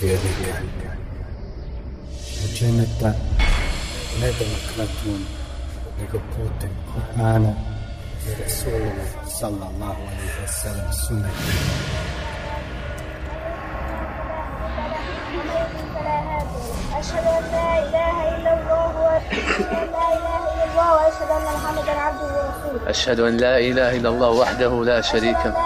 Vjernika. Učeneta ne demokratnom, nego putem Kur'ana i Rasulullah sallallahu alaihi wa sallam sunnetom. أشهد أن لا إله إلا الله وأشهد أن لا إله إلا الله وأشهد أن محمدا عبده ورسوله أشهد أن لا إله إلا الله وحده لا شريك أشهد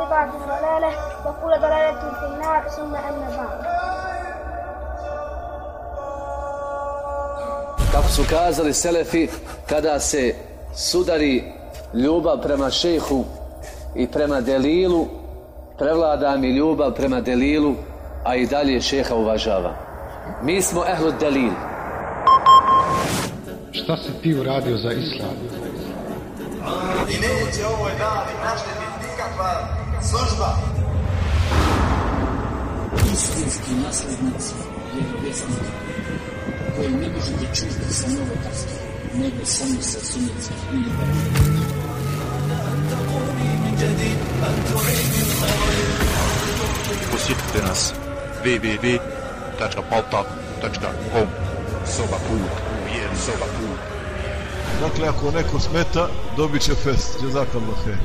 وكل بدعة ضلالة وكل ضلالة في النار ثم أما بعد Kako su kazali Selefi, kada se sudari ljubav prema šehu i prema delilu, prevlada mi ljubav prema delilu, a i dalje šeha uvažava. Mi smo ehlu delil. Šta si ti uradio za islam? I neće ovoj dani naštetiti nikakva služba. istinski naslednici vjerovjesnika koji ne možete čuti sa novotarskih, nego samo sa sunnicih Posjetite nas www.paltak.com Soba put, vjer soba put. Dakle, ako neko smeta, dobit će fest. Jazakallah khair.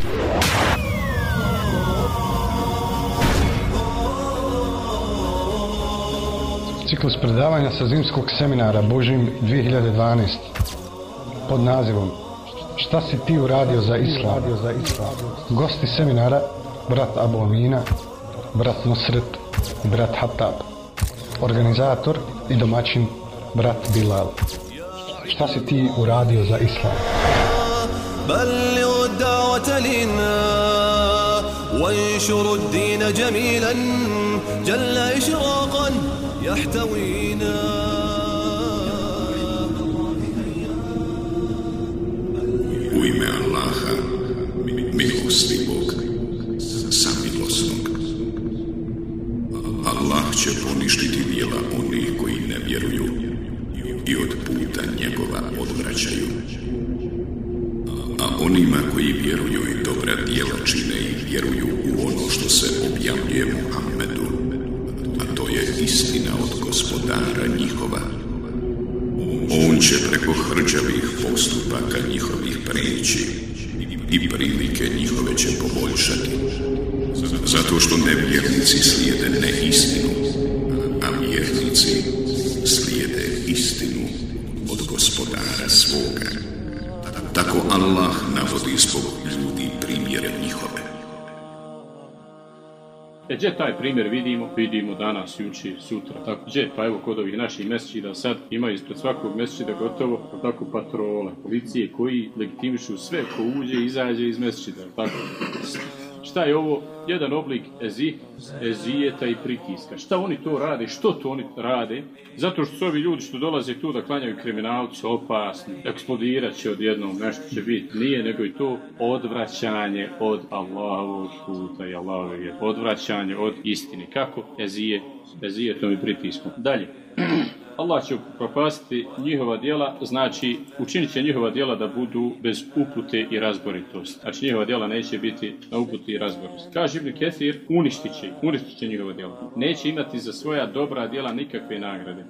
Ciklus predavanja sa zimskog seminara Božim 2012 pod nazivom Šta si ti uradio za islam? za islam? Gosti seminara brat Abu Amina, brat Nusret i brat Hatab. Organizator i domaćin brat Bilal. Šta si ti uradio za islam? بلغ الدعوة لنا وانشر الدين جميلا جل إشراقا يحتوينا U ime Allaha, milostivog, samilosnog. Allah će poništiti dijela onih koji ne vjeruju i od puta njegova odvraćaju. A onima koji vjeruju i dobra hrđavih postupaka njihovih preći i prilike njihove će poboljšati. Zato što nevjernici slijede neistinu, a vjernici slijede istinu od gospodara svoga. Tako Allah navodi zbog E, gdje taj primjer vidimo? Vidimo danas, jučer, sutra. Tako, gdje? Pa evo, kod ovih naših mesečida sad imaju ispred svakog mesečida gotovo tako patrole, policije koji legitimišu sve ko uđe i izađe iz mesečida. Tako. Šta je ovo? Jedan oblik ezi, ezijeta i pritiska. Šta oni to rade? Što to oni rade? Zato što su ovi ljudi što dolaze tu da klanjaju kriminalci opasni, eksplodirat će odjednom, nešto će biti. Nije, nego i to odvraćanje od Allahovog puta i Allahove. Odvraćanje od istine. Kako? Ezije, ezijetom i pritiskom. Dalje. Allah će propastiti njihova djela, znači učinit će njihova djela da budu bez upute i razboritosti. Znači njihova djela neće biti na uputi i razboritosti. Kaže Ibn Ketir, uništit će, ih, uništit će njihova djela. Neće imati za svoja dobra djela nikakve nagrade.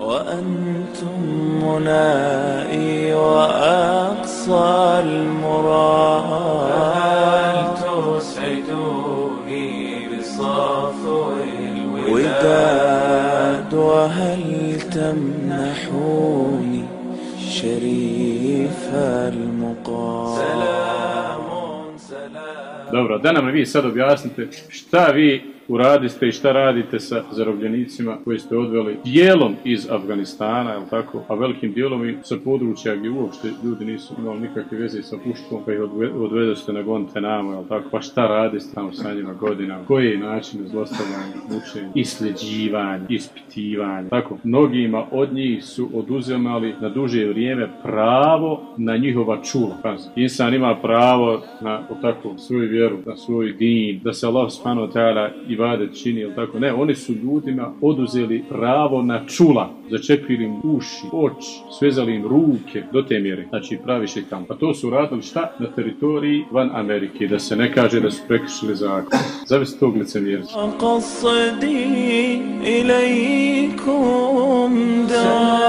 وأنتم منائي وأقصى المراد هل تسعدوني بصفو الوداد وهل تمنحوني شريف المقام؟ سلام سلام. دوبرا دنا مي سد objasnite šta vi uradiste i šta radite sa zarobljenicima koji ste odveli dijelom iz Afganistana, jel tako, a velikim dijelom i sa područja gdje uopšte ljudi nisu imali nikakve veze sa puškom, pa ih odve- odvedeste na Guantanamo, jel tako, pa šta radiste tamo sa njima godinama, koji je način zlostavljanja, mučenja, isljeđivanja, ispitivanja, tako, mnogima od njih su oduzemali na duže vrijeme pravo na njihova čula. Pazi, insan ima pravo na jel tako, svoju vjeru, na svoj din, da se Allah subhanahu wa ta'ala ibadet čini, ili tako, ne, oni su ljudima oduzeli pravo na čula, začepili im uši, oči, svezali im ruke do te mjere, znači pravi šekan. Pa to su radili šta? Na teritoriji van Amerike, da se ne kaže da su prekršili zakon. Zavis tog licemjerstva. ilaikum da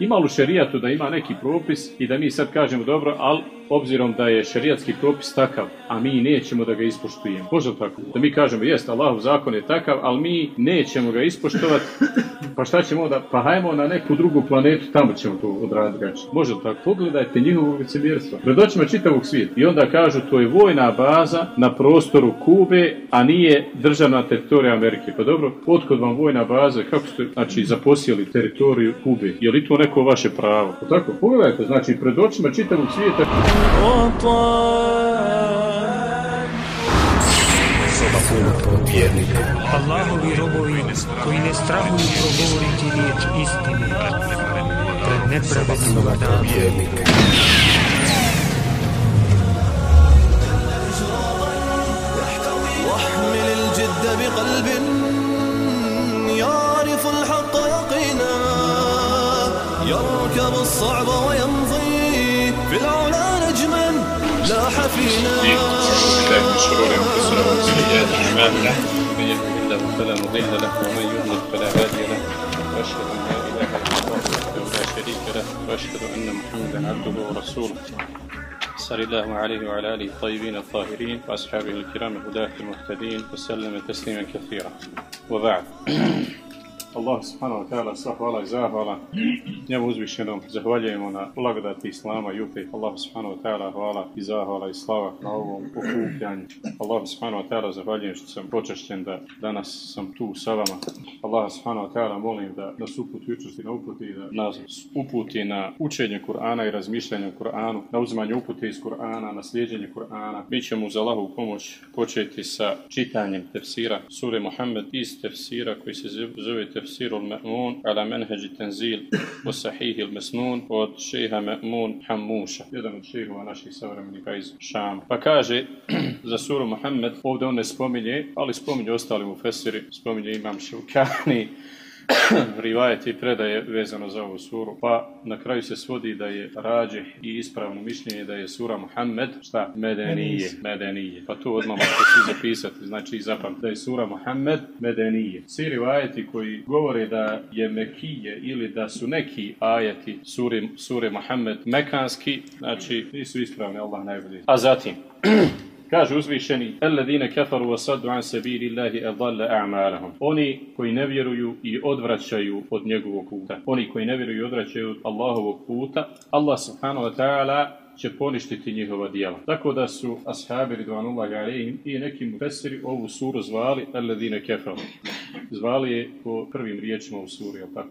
Ima li u šerijatu da ima neki propis i da mi sad kažemo dobro, ali obzirom da je šerijatski propis takav, a mi nećemo da ga ispoštujemo. Može tako? Da mi kažemo, jest, Allahov zakon je takav, ali mi nećemo ga ispoštovati, pa šta ćemo da, pa hajmo na neku drugu planetu, tamo ćemo to odraditi drugačije. Može tako? Pogledajte njihovo licemjerstvo. Pred očima čitavog svijeta. I onda kažu, to je vojna baza na prostoru Kube, a nije državna teritorija Amerike. Pa dobro, otkud vam vojna baza, kako ste, znači, zaposjeli teritoriju Kube? Je li to neko vaše pravo? Pa tako, pogledajte, znači, pred očima čitavog svijeta Soba puna vjernika. Allahovi robovi koji ne strahuju progovoriti riječ istine pred nepravednim danom. Vjernika. واحمل الجد بقلب يعرف الحق يقينا يركب الصعب ويمضي في العلا نجما لاح فينا من شرور انفسنا ومن سيئات اعمالنا من يهده الله فلا مضل له ومن يضلل فلا هادي له واشهد ان لا اله الا الله وحده لا شريك له واشهد ان محمدا عبده ورسوله صلى الله عليه وعلى آله الطيبين الطاهرين وأصحابه الكرام الهداة المهتدين وسلم تسليما كثيرا. وبعد. Allah subhanahu wa ta'ala sva hvala i zahvala njemu uzvišenom. Zahvaljujemo na blagodati Islama i upet. Allah subhanahu wa ta'ala hvala i zahvala i slava na ovom okupljanju. Allah subhanahu wa ta'ala zahvaljujem što sam počašćen da danas sam tu sa vama. Allah subhanahu wa ta'ala molim da nas uputi učesti na uputi da nas uputi na učenje Kur'ana i razmišljanje o Kur'anu, na uzimanje upute iz Kur'ana, na slijedjenje Kur'ana. Mi ćemo uz Allahovu pomoć početi sa čitanjem tefsira sure Muhammed iz tefsira koji se zove تفسير المأمون على منهج التنزيل والصحيح المسنون od šeha Ma'mun Hammuša, jedan od šehova naših savremenika iz Šama. Pa kaže za suru Muhammed, ovdje on ne spominje, ali spominje ostali mu fesiri, spominje imam Ševkani, rivajeti i predaje vezano za ovu suru, pa na kraju se svodi da je rađe i ispravno mišljenje da je sura Muhammed, šta? Medenije, Medenije. Pa tu odmah možete svi zapisati, znači i zapamtiti da je sura Muhammed Medenije. Svi rivajeti koji govore da je Mekije ili da su neki ajeti sure, sure Muhammed mekanski, znači nisu ispravni, Allah najbolji. A zatim, Kaže uzvišeni, Alladine kafaru wa an sabili Allahi adalla a'malahum. Oni koji ne vjeruju i odvraćaju od njegovog puta. Oni koji ne vjeruju i odvraćaju od Allahovog puta, Allah subhanahu wa ta'ala će poništiti njihova djela. Tako da su ashabi ridvanullahi alaihim i neki mufesiri ovu suru zvali Alladine kafaru. Zvali je po prvim riječima u suri, jel tako?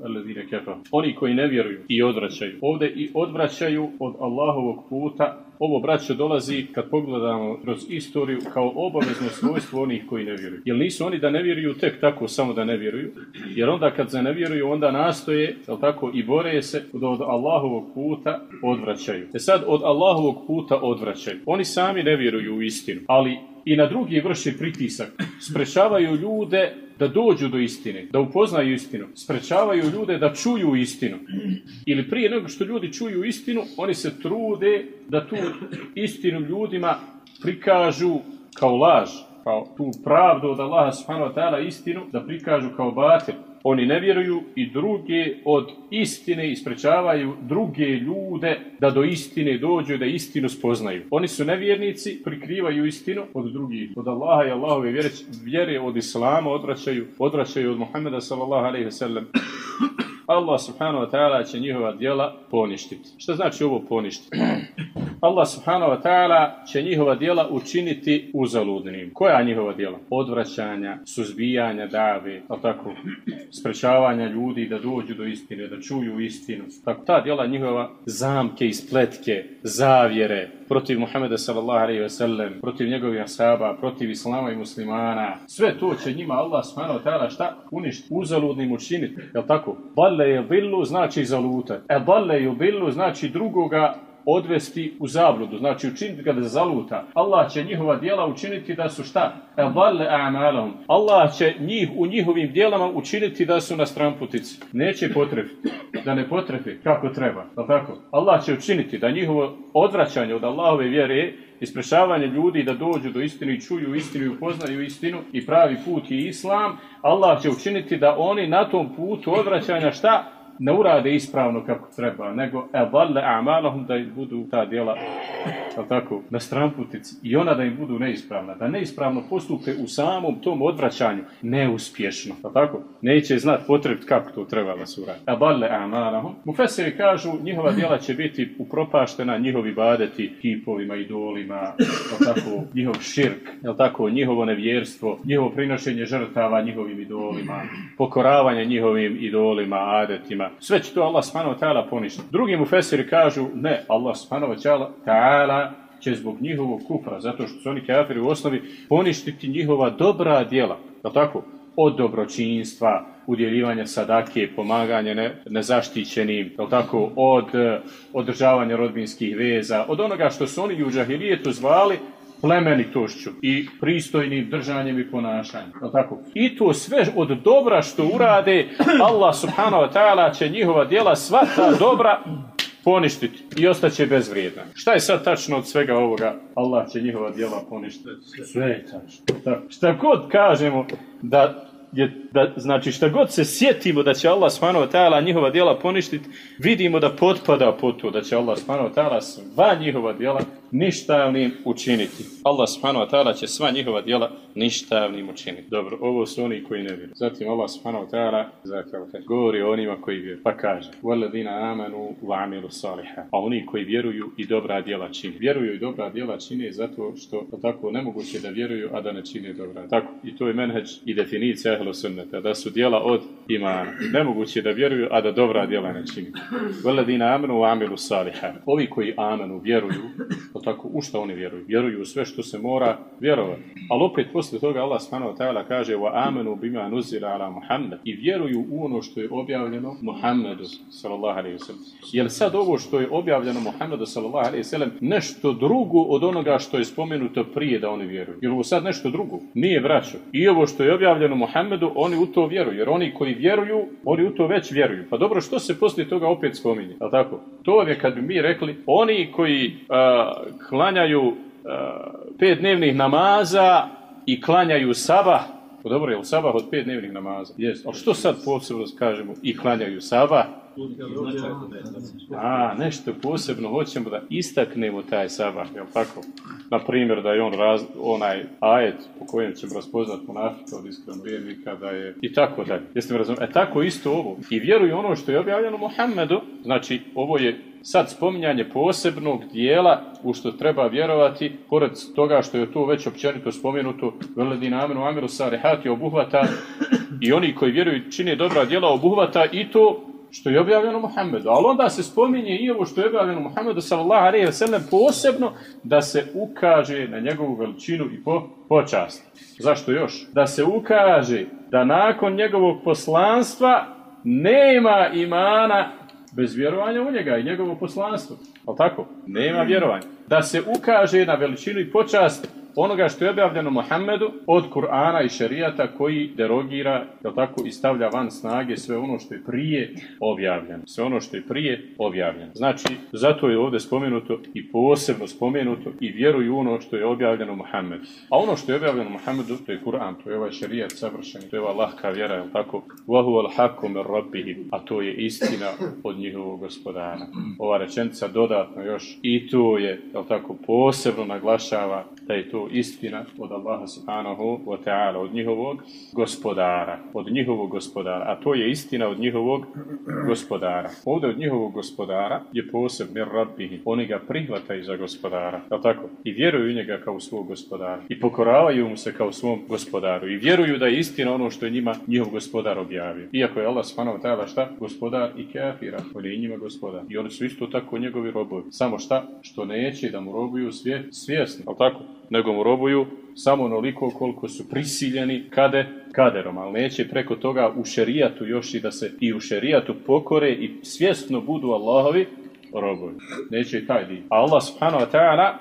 Kafaru. Oni koji ne vjeruju i odvraćaju. Ovdje i odvraćaju od Allahovog puta ovo braćo dolazi kad pogledamo kroz istoriju kao obavezno svojstvo onih koji ne vjeruju. Jer nisu oni da ne vjeruju tek tako samo da ne vjeruju, jer onda kad se ne vjeruju onda nastoje, jel tako, i bore se da od Allahovog puta odvraćaju. E sad od Allahovog puta odvraćaju. Oni sami ne vjeruju u istinu, ali i na drugi vrše pritisak. Sprečavaju ljude da dođu do istine, da upoznaju istinu. Sprečavaju ljude da čuju istinu. Ili prije nego što ljudi čuju istinu, oni se trude da tu istinu ljudima prikažu kao laž, kao tu pravdu od Allaha subhanahu wa ta'ala istinu, da prikažu kao batil. Oni ne vjeruju i druge od istine isprečavaju druge ljude da do istine dođu, da istinu spoznaju. Oni su nevjernici, prikrivaju istinu od drugih, od Allaha i Allahove vjere, od Islama odvraćaju, odvraćaju od Muhammeda sallallahu alaihi sallam. Allah subhanahu wa ta'ala će njihova djela poništiti. Što znači ovo poništiti? Allah subhanahu wa ta'ala će njihova djela učiniti uzaludnim. Koja njihova djela? Odvraćanja, suzbijanja dave, ali tako, sprečavanja ljudi da dođu do istine, da čuju istinu. Tako, ta djela njihova zamke i spletke, zavjere, protiv Muhammeda sallallahu alaihi ve sellem, protiv njegovih asaba, protiv islama i muslimana. Sve to će njima Allah subhanahu ta'ala šta? Uništi, uzaludnim učiniti. Jel tako? Dalle je billu znači zalutati. E dalle je billu znači drugoga odvesti u zabludu, znači učiniti ga da zaluta. Allah će njihova djela učiniti da su šta? Allah će njih u njihovim djelama učiniti da su na stramputici. Neće potrefiti. Da ne potrefi kako treba. Da tako? Allah će učiniti da njihovo odvraćanje od Allahove vjere isprešavanje ljudi da dođu do istine i čuju istinu i upoznaju istinu i pravi put i islam, Allah će učiniti da oni na tom putu odvraćanja šta? Ne urade ispravno kako treba, nego evalle a'malahum da im budu ta djela jel tako, na stramputici i ona da im budu neispravna, da neispravno postupe u samom tom odvraćanju neuspješno, jel tako? Neće znat potrebiti kako to treba da se uradi. Evalle a'malahum. Kažu njihova djela će biti upropaštena njihovi badeti kipovima, idolima, jel tako, njihov širk, jel tako, njihovo nevjerstvo, njihovo prinošenje žrtava njihovim idolima, pokoravanje njihovim idolima, adetima, sve će to Allah subhanahu ta'ala poništiti. Drugi mu fesiri kažu, ne, Allah subhanahu ta'ala će zbog njihovog kufra, zato što su oni kafiri u osnovi, poništiti njihova dobra djela. Je tako? Od dobročinstva, udjeljivanja sadake, pomaganja ne, nezaštićenim, je tako? Od eh, održavanja rodbinskih veza, od onoga što su oni u džahilijetu zvali plemenitošću i pristojnim držanjem i ponašanjem. Je tako? I to sve od dobra što urade, Allah subhanahu wa ta'ala će njihova djela sva ta dobra poništiti i ostaće bezvrijedna. Šta je sad tačno od svega ovoga? Allah će njihova djela poništiti. Sve je tačno. Tako. Šta god kažemo da je, da, znači šta god se sjetimo da će Allah subhanahu wa ta'ala njihova djela poništiti, vidimo da potpada po to, da će Allah subhanahu wa ta'ala sva njihova djela ništavnim učiniti. Allah subhanahu wa ta'ala će sva njihova djela ništavnim učiniti. Dobro, ovo su oni koji ne vjeruju. Zatim Allah subhanahu wa ta'ala zaklavo, govori o onima koji vjeruju. Pa kaže, وَالَّذِينَ آمَنُوا وَعَمِلُوا صَالِحًا A oni koji vjeruju i dobra djela čine. Vjeruju i dobra djela čine zato što tako nemoguće da vjeruju, a da ne čine dobra. Tako, i to je menheđ i definicija ehlu sunneta, da su djela od imana. Nemoguće da vjeruju, a da dobra djela ne čine. وَالَّذِينَ آمَنُوا وَعَمِلُوا صَالِحًا Ovi koji amenu vjeruju, tako u što oni vjeruju? Vjeruju u sve što se mora vjerovati. Ali opet posle toga Allah subhanahu ta'ala kaže wa amenu bima nuzila ala Muhammed i vjeruju u ono što je objavljeno Muhammedu sallallahu sellem. Jel sad ovo što je objavljeno Muhammedu sallallahu sellem nešto drugo od onoga što je spomenuto prije da oni vjeruju? Jel ovo sad nešto drugo? Nije braćo. I ovo što je objavljeno Muhammedu, oni u to vjeruju. Jer oni koji vjeruju, oni u to već vjeruju. Pa dobro, što se poslije toga opet spominje? Jel tako? To je kad bi mi rekli, oni koji klanjaju uh, pet dnevnih namaza i klanjaju sabah, dobro, je li sabah od pet dnevnih namaza? Jes. Ali što sad posebno kažemo i klanjaju sabah? A, nešto posebno hoćemo da istaknemo taj sabah, jel tako? Na primjer da je on raz, onaj ajet po kojem ćemo razpoznat monafika od iskrenog vjernika, da je i tako dalje. Jeste mi razumeli? E tako isto ovo. I vjeruju ono što je objavljeno Muhammedu, znači ovo je sad spominjanje posebnog dijela u što treba vjerovati, pored toga što je to već općenito spomenuto, veledina amenu amiru sarihati obuhvata i oni koji vjeruju čine dobra djela obuhvata i to što je objavljeno Muhammedu. Ali onda se spominje i ovo što je objavljeno Muhammedu sallallahu alejhi ve sellem posebno da se ukaže na njegovu veličinu i po, počast. Zašto još? Da se ukaže da nakon njegovog poslanstva nema imana bez vjerovanja u njega i njegovo poslanstvo. Ali tako? Nema vjerovanja. Da se ukaže na veličinu i počast onoga što je objavljeno Muhammedu od Kur'ana i šerijata koji derogira, je tako, i stavlja van snage sve ono što je prije objavljeno. Sve ono što je prije objavljeno. Znači, zato je ovdje spomenuto i posebno spomenuto i vjeruju ono što je objavljeno Muhammedu. A ono što je objavljeno Muhammedu, to je Kur'an, to je ovaj šerijat savršen, to je ova lahka vjera, je tako? Wahu al a to je istina od njihovog gospodara. Ova rečenica dodatno još i to je, je tako, posebno naglašava da je to istina od Allaha subhanahu wa ta'ala, od njihovog gospodara, od njihovog gospodara, a to je istina od njihovog gospodara. Ovdje od njihovog gospodara je posebni rabbihi, oni ga prihvataju za gospodara, je tako? I vjeruju njega kao svog gospodara i pokoravaju mu se kao svom gospodaru i vjeruju da je istina ono što je njima njihov gospodar objavio. Iako je Allah subhanahu wa ta'ala šta? Gospodar i kafira, on je njima gospodar. I oni su isto tako njegovi robovi. Samo šta? Što neće da mu robuju svje, svjesno, je tako? Nego robuju samo onoliko koliko su prisiljeni kade kaderom, ali neće preko toga u šerijatu još i da se i u šerijatu pokore i svjesno budu Allahovi robovi. Neće i taj dio. Allah subhanahu wa ta'ala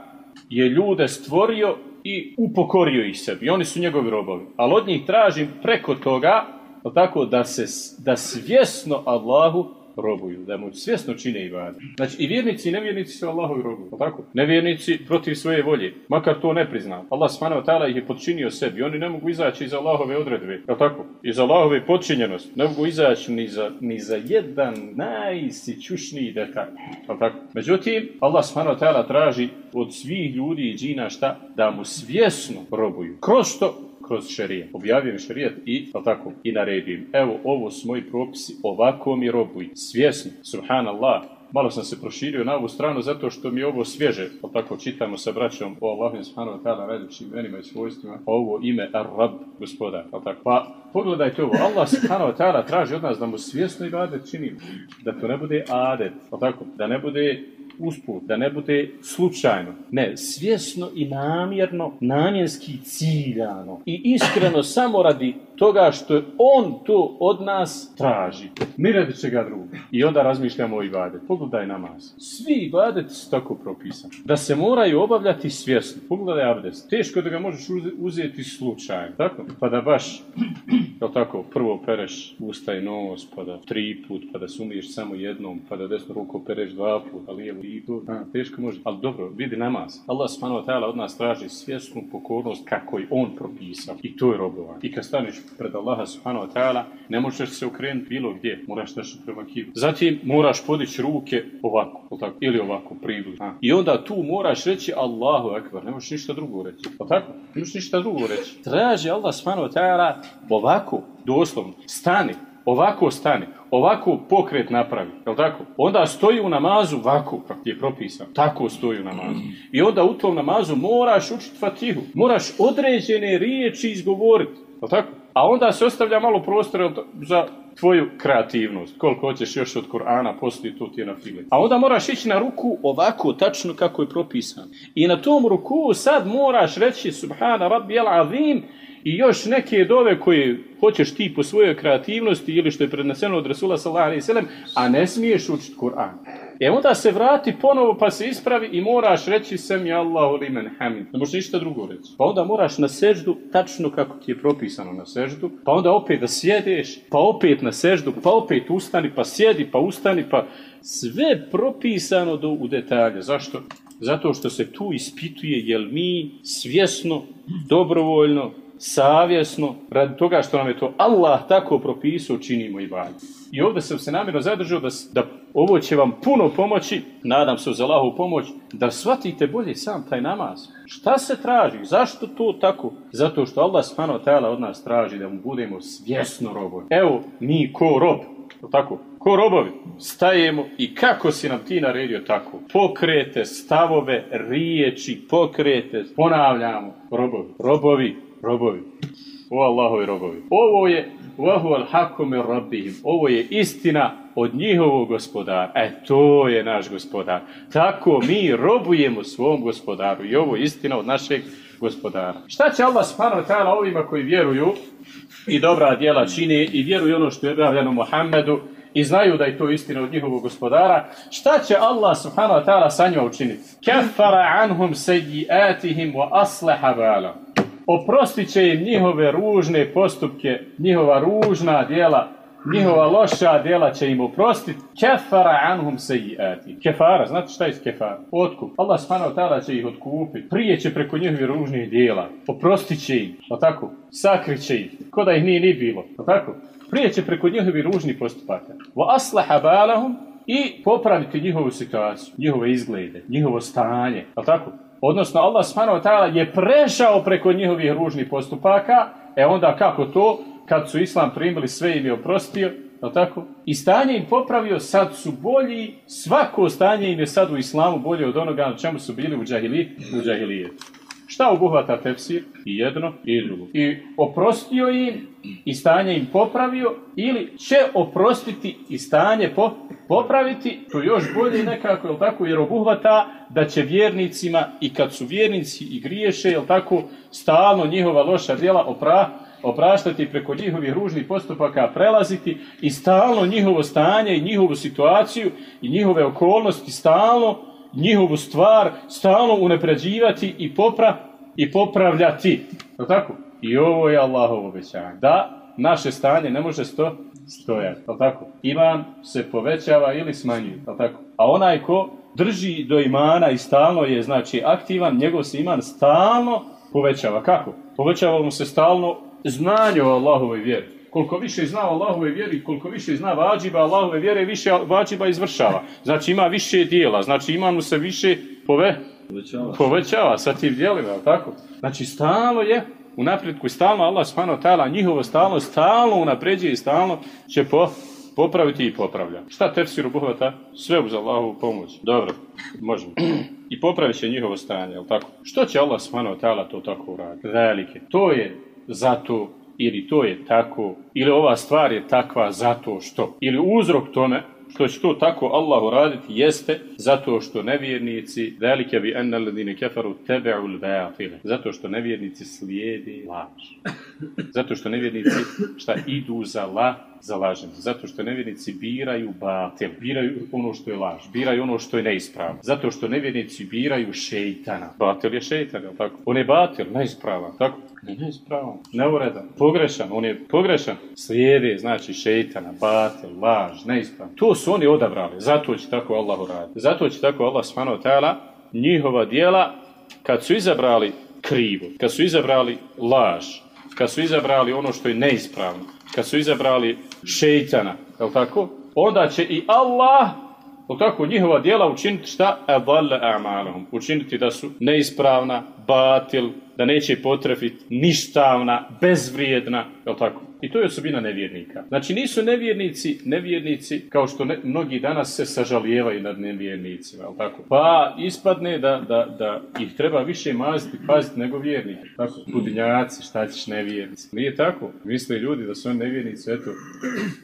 je ljude stvorio i upokorio ih sebi. Oni su njegovi robovi. Ali od njih tražim preko toga tako da se da svjesno Allahu robuju, da mu svjesno čine i vade. Znači i vjernici i nevjernici su Allahovi robuju, tako? Nevjernici protiv svoje volje, makar to ne prizna. Allah subhanahu wa ih je podčinio sebi, oni ne mogu izaći iz Allahove odredbe, jel tako? Iz Allahove podčinjenosti, ne mogu izaći ni za, ni za jedan najsićušniji detalj, jel tako? Međutim, Allah subhanahu wa traži od svih ljudi i džina šta? Da mu svjesno robuju. Kroz što? Kroz šerijet. Objavio mi šerijet i, pa tako, i naredio im. Evo, ovo su moji propisi, ovako mi robuj. Svjesno, subhanallah, malo sam se proširio na ovu stranu zato što mi je ovo svježe, pa tako čitamo sa braćom o Allahim subhanahu wa ta'ala najljepšim imenima i svojstvima, ovo ime Ar-Rab, gospodar, pa tako. Pa pogledajte ovo, Allah subhanahu wa ta'ala traži od nas da mu svjesno i adet činimo, da to ne bude adet, pa tako, da ne bude usput, da ne bude slučajno. Ne, svjesno i namjerno, namjenski ciljano i iskreno samo radi toga što on to od nas traži. Mi radi čega druga. I onda razmišljamo o ibadet. Pogledaj namaz. Svi ibadet su tako propisani. Da se moraju obavljati svjesno. Pogledaj abdest. Teško da ga možeš uzeti slučajno. Tako? Pa da baš, kao tako, prvo pereš usta i nos, pa da tri put, pa da sumiješ samo jednom, pa da desnu ruku pereš dva put, a lijevo i to. A, teško može. Ali dobro, vidi namaz. Allah subhanahu od nas traži svjesnu pokornost kako je on propisao. I to je robovanje. I kad staneš pred Allaha subhanahu wa ta'ala, ne možeš se okrenuti bilo gdje, moraš teći prema kivu. Zatim moraš podići ruke ovako, tako, ili ovako, približno. I onda tu moraš reći Allahu akbar, ne možeš ništa drugo reći. O tako? Ne možeš ništa drugo reći. Traži Allah subhanahu wa ta'ala ovako, doslovno, stani, ovako stani, ovako pokret napravi, jel tako? Onda stoji u namazu ovako, kako je propisan, tako stoji u namazu. I onda u tom namazu moraš učiti fatihu, moraš određene riječi izgovoriti, jel tako? A onda se ostavlja malo prostora za tvoju kreativnost. Koliko hoćeš još od Kur'ana, poslije to ti je na fili. A onda moraš ići na ruku ovako, tačno kako je propisan. I na tom ruku sad moraš reći Subhana Rabbi al Azim i još neke dove koje hoćeš ti po svojoj kreativnosti ili što je predneseno od Rasula sallallahu a ne smiješ učiti Kur'an. E onda se vrati ponovo pa se ispravi i moraš reći sem je Allahu limen hamid. Ne možeš ništa drugo reći. Pa onda moraš na seždu tačno kako ti je propisano na seždu. Pa onda opet da sjedeš, pa opet na seždu, pa opet ustani, pa sjedi, pa ustani, pa sve propisano do, u detalje. Zašto? Zato što se tu ispituje jel mi svjesno, dobrovoljno, savjesno, radi toga što nam je to Allah tako propisao, činimo i valje. I ovdje sam se namjerno zadržao da, da ovo će vam puno pomoći, nadam se uz Allahu pomoć, da shvatite bolje sam taj namaz. Šta se traži? Zašto to tako? Zato što Allah subhanahu wa od nas traži da mu budemo svjesno robovi. Evo, mi ko rob, tako, ko robovi, stajemo i kako si nam ti naredio tako? Pokrete, stavove, riječi, pokrete, ponavljamo, robovi, robovi, robovi. O Allahovi robovi. Ovo je Ovo je istina od njihovog gospodara. E, to je naš gospodar. Tako mi robujemo svom gospodaru. I ovo je istina od našeg gospodara. Šta će Allah subhanahu wa ovima koji vjeruju i dobra djela čini i vjeruju ono što je objavljeno Muhammedu i znaju da je to istina od njihovog gospodara, šta će Allah subhanahu wa ta'ala sa njima učiniti? Kafara anhum seji'atihim wa asleha oprostit će im njihove ružne postupke, njihova ružna djela, njihova loša djela će im oprostiti. Kefara anhum sejiati. Kefara, znate šta je kefara? Otkup. Allah subhanahu ta'ala će ih otkupiti. Prije će preko njihovih ružnih djela. Oprostit će im. O tako? Sakrit će ih. Ko da ih nije ni bilo. O tako? Prije će preko njihovih ružnih postupaka. Wa aslaha balahum i popraviti njihovu situaciju, njihove izglede, njihovo stanje. O tako? Odnosno, Allah subhanahu wa ta'ala je prešao preko njihovih ružnih postupaka, e onda kako to? Kad su islam primili, sve im je oprostio, je tako? I stanje im popravio, sad su bolji, svako stanje im je sad u islamu bolje od onoga na čemu su bili u, džahili, u džahilijetu. Šta obuhvata tefsir? I jedno i drugo. I oprostio im i stanje im popravio ili će oprostiti i stanje po, popraviti, to još bolje nekako, jel tako, jer obuhvata da će vjernicima i kad su vjernici i griješe, jel tako, stalno njihova loša djela opra, opraštati preko njihovih ružnih postupaka, prelaziti i stalno njihovo stanje i njihovu situaciju i njihove okolnosti stalno njihovu stvar stalno unapređivati i, popra, i popravljati. Je tako? I ovo je Allahovo obećanje. Da naše stanje ne može sto, stojati. Je tako? Iman se povećava ili smanjuje. Je tako? A onaj ko drži do imana i stalno je znači aktivan, njegov se iman stalno povećava. Kako? Povećava mu se stalno znanje o Allahovoj vjeri koliko više zna Allahove vjeri, koliko više zna vađiba Allahove vjere, više vađiba izvršava. Znači ima više dijela, znači ima mu se više pove, povećava, povećava sa tim dijelima, tako? Znači stalno je u napretku stalno Allah subhanahu ta'ala njihovo stalno, stalno unapređuje i stalno će po, popraviti i popravlja. Šta tefsir obuhvata? Sve uz Allahovu pomoć. Dobro, možemo. I popravit će njihovo stanje, jel tako? Što će Allah subhanahu ta'ala to tako uraditi? Velike. To je zato ili to je tako, ili ova stvar je takva zato što, ili uzrok tome što će to tako Allah uraditi jeste zato što nevjernici velike bi enna ladine kefaru tebe'u l'ba'atile. Zato što nevjernici slijedi laž. Zato što nevjernici šta idu za la, za lažem. Zato što nevjernici biraju batil, biraju ono što je laž, biraju ono što je neispravno. Zato što nevjernici biraju šeitana. Batil je šeitan, je tako? On je batil, neispravan, tako? Ne, neispravan, neuredan, pogrešan, on je pogrešan. Slijede, znači šeitana, batil, laž, neispravan. To su oni odabrali, zato će tako Allah uraditi. Zato će tako Allah smano tela njihova dijela, kad su izabrali krivo, kad su izabrali laž, kad su izabrali ono što je neispravno, kad su izabrali šeitana, je tako? Onda će i Allah u tako njihova dijela učiniti šta? Adalla a'malahum. Učiniti da su neispravna, batil, da neće potrefiti, ništavna, bezvrijedna, je tako? I to je osobina nevjernika. Znači nisu nevjernici, nevjernici kao što ne, mnogi danas se sažalijevaju nad nevjernicima, jel tako? Pa ispadne da, da, da ih treba više maziti, paziti nego vjernike. Tako, budinjaci, šta ćeš nevjernici. Nije tako. Misle ljudi da su oni nevjernici, eto,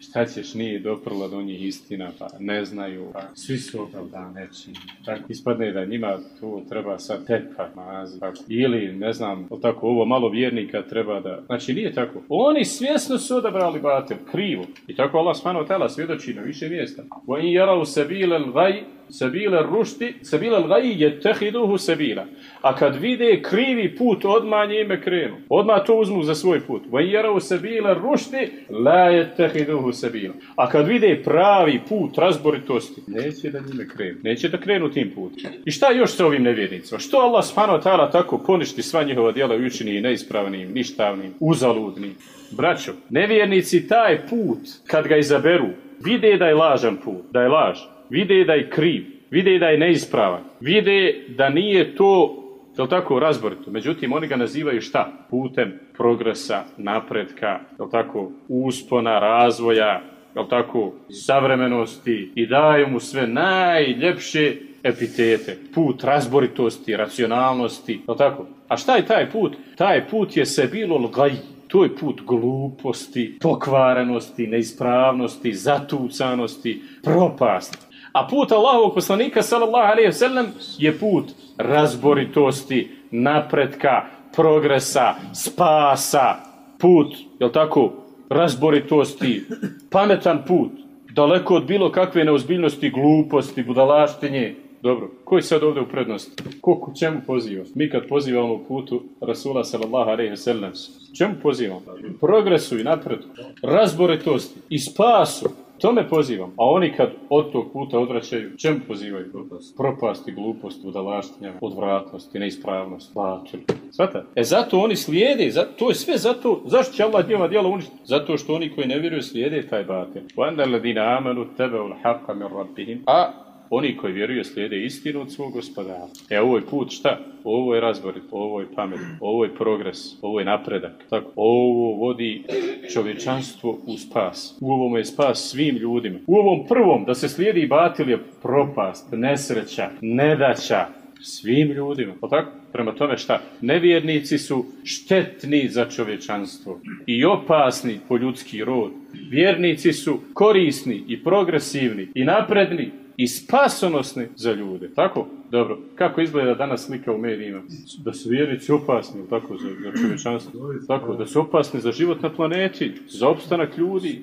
šta ćeš, nije doprla do njih istina, pa ne znaju, pa svi su opravda neći. Tako, ispadne da njima tu treba sad tepa maziti. Ili, ne znam, tako, ovo malo vjernika treba da... Znači nije tako. Oni svjesno su odabrali batel, krivo. I tako Allah wa ta'ala svjedoči na više mjesta. Wa in yarau sabila al-ghayy sabila rušti, sabila al-ghayy yattahiduhu sabila. A kad vide krivi put, odmah njime krenu. Odmah to uzmu za svoj put. Wa in yarau sabila rušti la yattahiduhu sabila. A kad vide pravi put razboritosti, neće da njime krenu. Neće da krenu tim putem. I šta još sa ovim nevjernicima? Što Allah wa ta'ala tako poništi sva njihova djela i učini neispravnim, ništavnim, uzaludnim? Braćo, nevjernici taj put, kad ga izaberu, vide da je lažan put, da je laž, vide da je kriv, vide da je neispravan, vide da nije to, je tako, razborito. Međutim, oni ga nazivaju šta? Putem progresa, napretka, je tako, uspona, razvoja, je tako, savremenosti i daju mu sve najljepše epitete. Put razboritosti, racionalnosti, je tako? A šta je taj put? Taj put je se bilo lgaj, to je put gluposti, pokvarenosti, neispravnosti, zatucanosti, propasti. A put Allahovog poslanika, sallallahu alaihi sallam, je put razboritosti, napretka, progresa, spasa, put, jel tako, razboritosti, pametan put, daleko od bilo kakve neozbiljnosti, gluposti, budalaštenje. Dobro, ko je sad ovdje u prednosti? Ko ku čemu poziva? Mi kad pozivamo putu Rasula sallallahu alaihi sallam, čemu pozivamo? Progresu i napretku, razboritosti i spasu. Tome pozivam. A oni kad od tog puta odvraćaju, čemu pozivaju? Propast. Propasti, glupost, budalaštinja, odvratnost, neispravnost, batil. Svata? E zato oni slijede, zato, to je sve zato, zašto će Allah njima djela uništiti? Zato što oni koji ne vjeruju slijede taj batil. وَأَنَّ الَّذِينَ آمَنُوا تَبَعُوا الْحَقَّ مِنْ رَبِّهِمْ A oni koji vjeruju slijede istinu od svog gospodara. E ovo je put šta? Ovo je razborit, ovo je pamet, ovo je progres, ovo je napredak. Tako, ovo vodi čovječanstvo u spas. U ovom je spas svim ljudima. U ovom prvom da se slijedi batil je propast, nesreća, nedaća, svim ljudima. Pa tako? Prema tome šta? Nevjernici su štetni za čovječanstvo i opasni po ljudski rod. Vjernici su korisni i progresivni i napredni i spasonosni za ljude. Tako? Dobro. Kako izgleda danas slika u medijima? Da su vjernici opasni, tako, za, za čovječanstvo. Tako, da su opasni za život na planeti, za opstanak ljudi.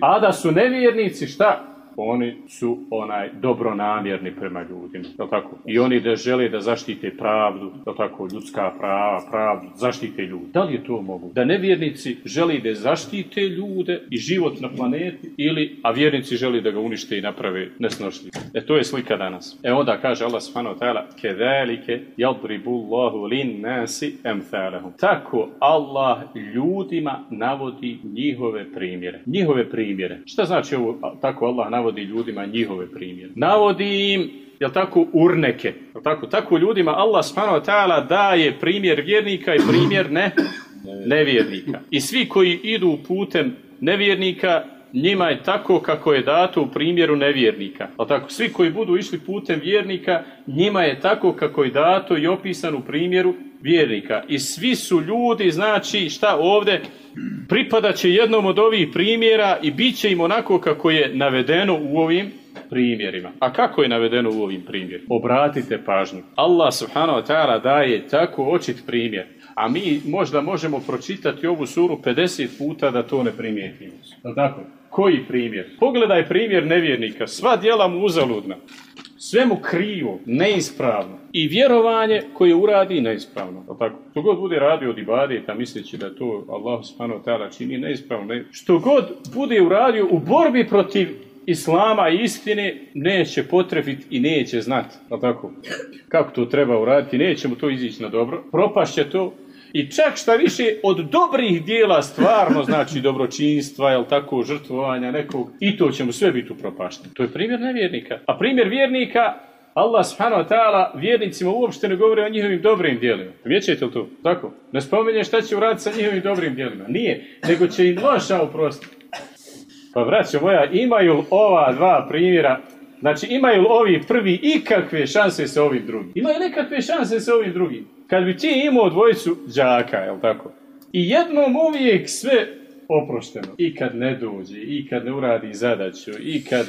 A da su nevjernici, šta? Oni su onaj dobronamjerni prema ljudima, jel tako? I oni da žele da zaštite pravdu, jel tako, ljudska prava, pravdu, zaštite ljude. Da li je to mogu? Da nevjernici želi da zaštite ljude i život na planeti ili, a vjernici želi da ga unište i naprave nesnošljiv. E to je slika danas. E onda kaže Allah subhanahu wa ta'ala kedalike yadribullahu lin nasi emthalahum. Tako Allah ljudima navodi njihove primjere. Njihove primjere. Šta znači ovo tako Allah navodi ljudima njihove primjere? Navodi im jel tako, urneke. Jel tako? tako ljudima Allah subhanahu wa ta'ala daje primjer vjernika i primjer ne, nevjernika. I svi koji idu putem nevjernika, njima je tako kako je dato u primjeru nevjernika. Jel tako? Svi koji budu išli putem vjernika, njima je tako kako je dato i opisan u primjeru vjernika. I svi su ljudi, znači šta ovdje, pripadat će jednom od ovih primjera i bit će im onako kako je navedeno u ovim primjerima. A kako je navedeno u ovim primjerima? Obratite pažnju. Allah subhanahu wa ta'ala daje tako očit primjer. A mi možda možemo pročitati ovu suru 50 puta da to ne primijetimo. Jel tako? Koji primjer? Pogledaj primjer nevjernika. Sva djela mu uzaludna. Sve mu krivo, neispravno. I vjerovanje koje uradi neispravno. Jel tako? Što god bude radio od ibadeta misleći da to Allah subhanahu ta'ala čini neispravno. Ne... Što god bude uradio u borbi protiv islama i istine neće potrebiti i neće znati. Jel tako? Kako to treba uraditi? Neće mu to izići na dobro. Propašće to i čak šta više od dobrih dijela stvarno znači dobročinstva, jel tako, žrtvovanja nekog, i to će mu sve biti upropašteno. To je primjer nevjernika. A primjer vjernika, Allah subhanahu wa ta'ala vjernicima uopšte ne govori o njihovim dobrim dijelima. Vjećete li to? Tako? Ne spominje šta će uraditi sa njihovim dobrim dijelima. Nije, nego će im loša uprostiti. Pa braćo moja, imaju ova dva primjera Znači, imaju ovi prvi ikakve šanse sa ovim drugim? Imaju nekakve šanse sa ovim drugim? Kad bi ti imao dvojicu đaka, jel tako? I jednom uvijek sve oprošteno. I kad ne dođe, i kad ne uradi zadaću, i kad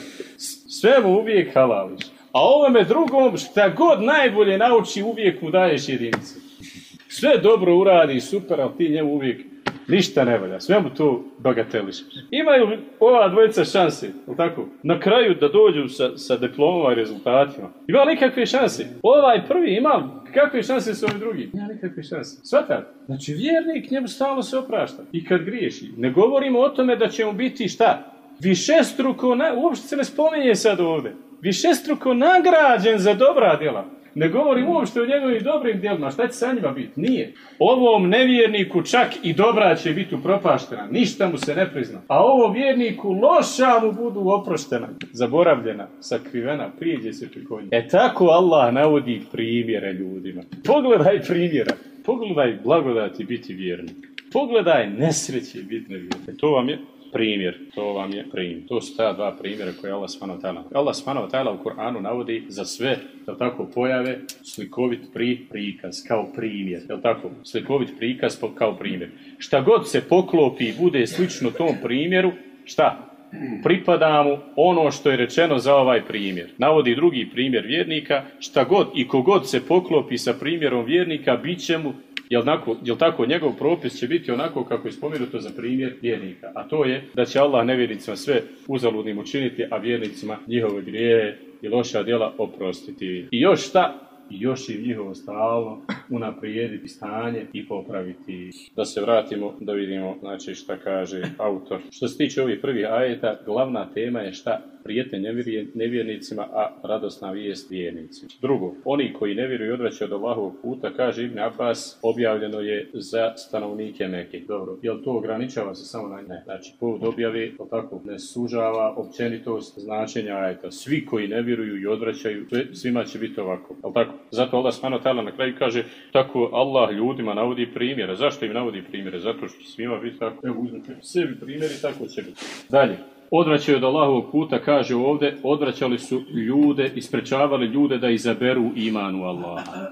sve mu uvijek halališ. A ovome drugom šta god najbolje nauči uvijek mu daješ jedinice. Sve dobro uradi, super, ali ti njemu uvijek ništa ne valja, sve mu to bagatelišeš. Imaju ova dvojica šanse, jel tako? Na kraju da dođu sa, sa diplomama i rezultatima. Ima nikakve šanse? Ovaj prvi ima kakve šanse s ovim drugim? Nema nikakve šanse. Svatate? Znači vjernik njemu stalno se oprašta. I kad griješi. Ne govorimo o tome da će mu biti šta? Višestruko, na... uopšte se ne spominje sad ovdje. Višestruko nagrađen za dobra djela. Ne govorim uopšte o njegovim dobrim djelima. Šta će sa njima biti? Nije. Ovom nevjerniku čak i dobra će biti upropaštena. Ništa mu se ne prizna. A ovom vjerniku loša mu budu oproštena. Zaboravljena, sakrivena, prijeđe se preko nje. E tako Allah navodi primjere ljudima. Pogledaj primjera. Pogledaj blagodati biti vjernik. Pogledaj nesreće biti nevjernik. To vam je primjer, to vam je primjer. To su ta dva primjera koje Allah subhanahu. Allah subhanahu u Kur'anu navodi za sve, da tako pojave, slikovit pri, prikaz, kao primjer. Jel tako? Slikovit prikaz kao primjer. Šta god se poklopi i bude slično tom primjeru, šta? pripada mu ono što je rečeno za ovaj primjer. Navodi drugi primjer vjernika, šta god i kogod se poklopi sa primjerom vjernika, bit će mu Jel, nako, jel tako, njegov propis će biti onako kako je spomenuto za primjer vjernika. A to je da će Allah nevjernicima sve uzaludnim učiniti, a vjernicima njihove grijehe i loša djela oprostiti. I još šta? I još im njihovo stalno unaprijediti stanje i popraviti. Da se vratimo da vidimo znači šta kaže autor. Što se tiče ovih prvih ajeta, glavna tema je šta? Prijete nevjernicima, a radosna vijest vjernicima. Drugo, oni koji ne vjeruju i odvraćaju od Allahovog puta, kaže Ibn Abbas, objavljeno je za stanovnike Mekke. Dobro, jel to ograničava se samo na ne? Znači, povod objave, jel tako, ne sužava općenitost značenja ajeta. Svi koji ne vjeruju i odvraćaju, svima će biti ovako. Jel tako? Zato Allah ta'ala na kraju kaže, tako Allah ljudima navodi primjere. Zašto im navodi primjere? Zato što svima biti tako. Evo, uzmite sebi primjer tako će biti. Dalje. Odvraćaju od Allahovog puta, kaže ovdje, odvraćali su ljude i sprečavali ljude da izaberu iman u Allaha.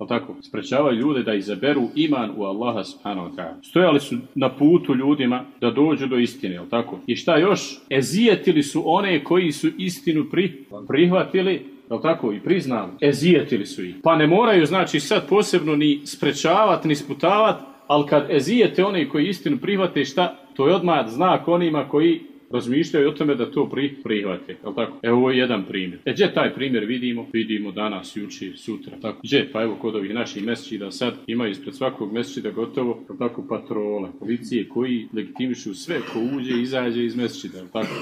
Jel tako? Sprečavaju ljude da izaberu iman u Allaha subhanahu wa ta'ala. Stojali su na putu ljudima da dođu do istine, jel tako? I šta još? Ezijetili su one koji su istinu pri, prihvatili, jel tako, i priznali. Ezijetili su ih. Pa ne moraju, znači, sad posebno ni sprečavati, ni sputavati, ali kad ezijete one koji istinu prihvate, šta? To je odmah znak onima koji razmišljaju o tome da to pri, prihvate. Jel tako? Evo ovo je jedan primjer. E gdje taj primjer vidimo? Vidimo danas, jučer, sutra. Tako. Gdje? Pa evo kod ovih naših mesečida sad imaju ispred svakog mesečida gotovo jel tako patrole, policije koji legitimišu sve ko uđe izađe iz mesečida. Tako?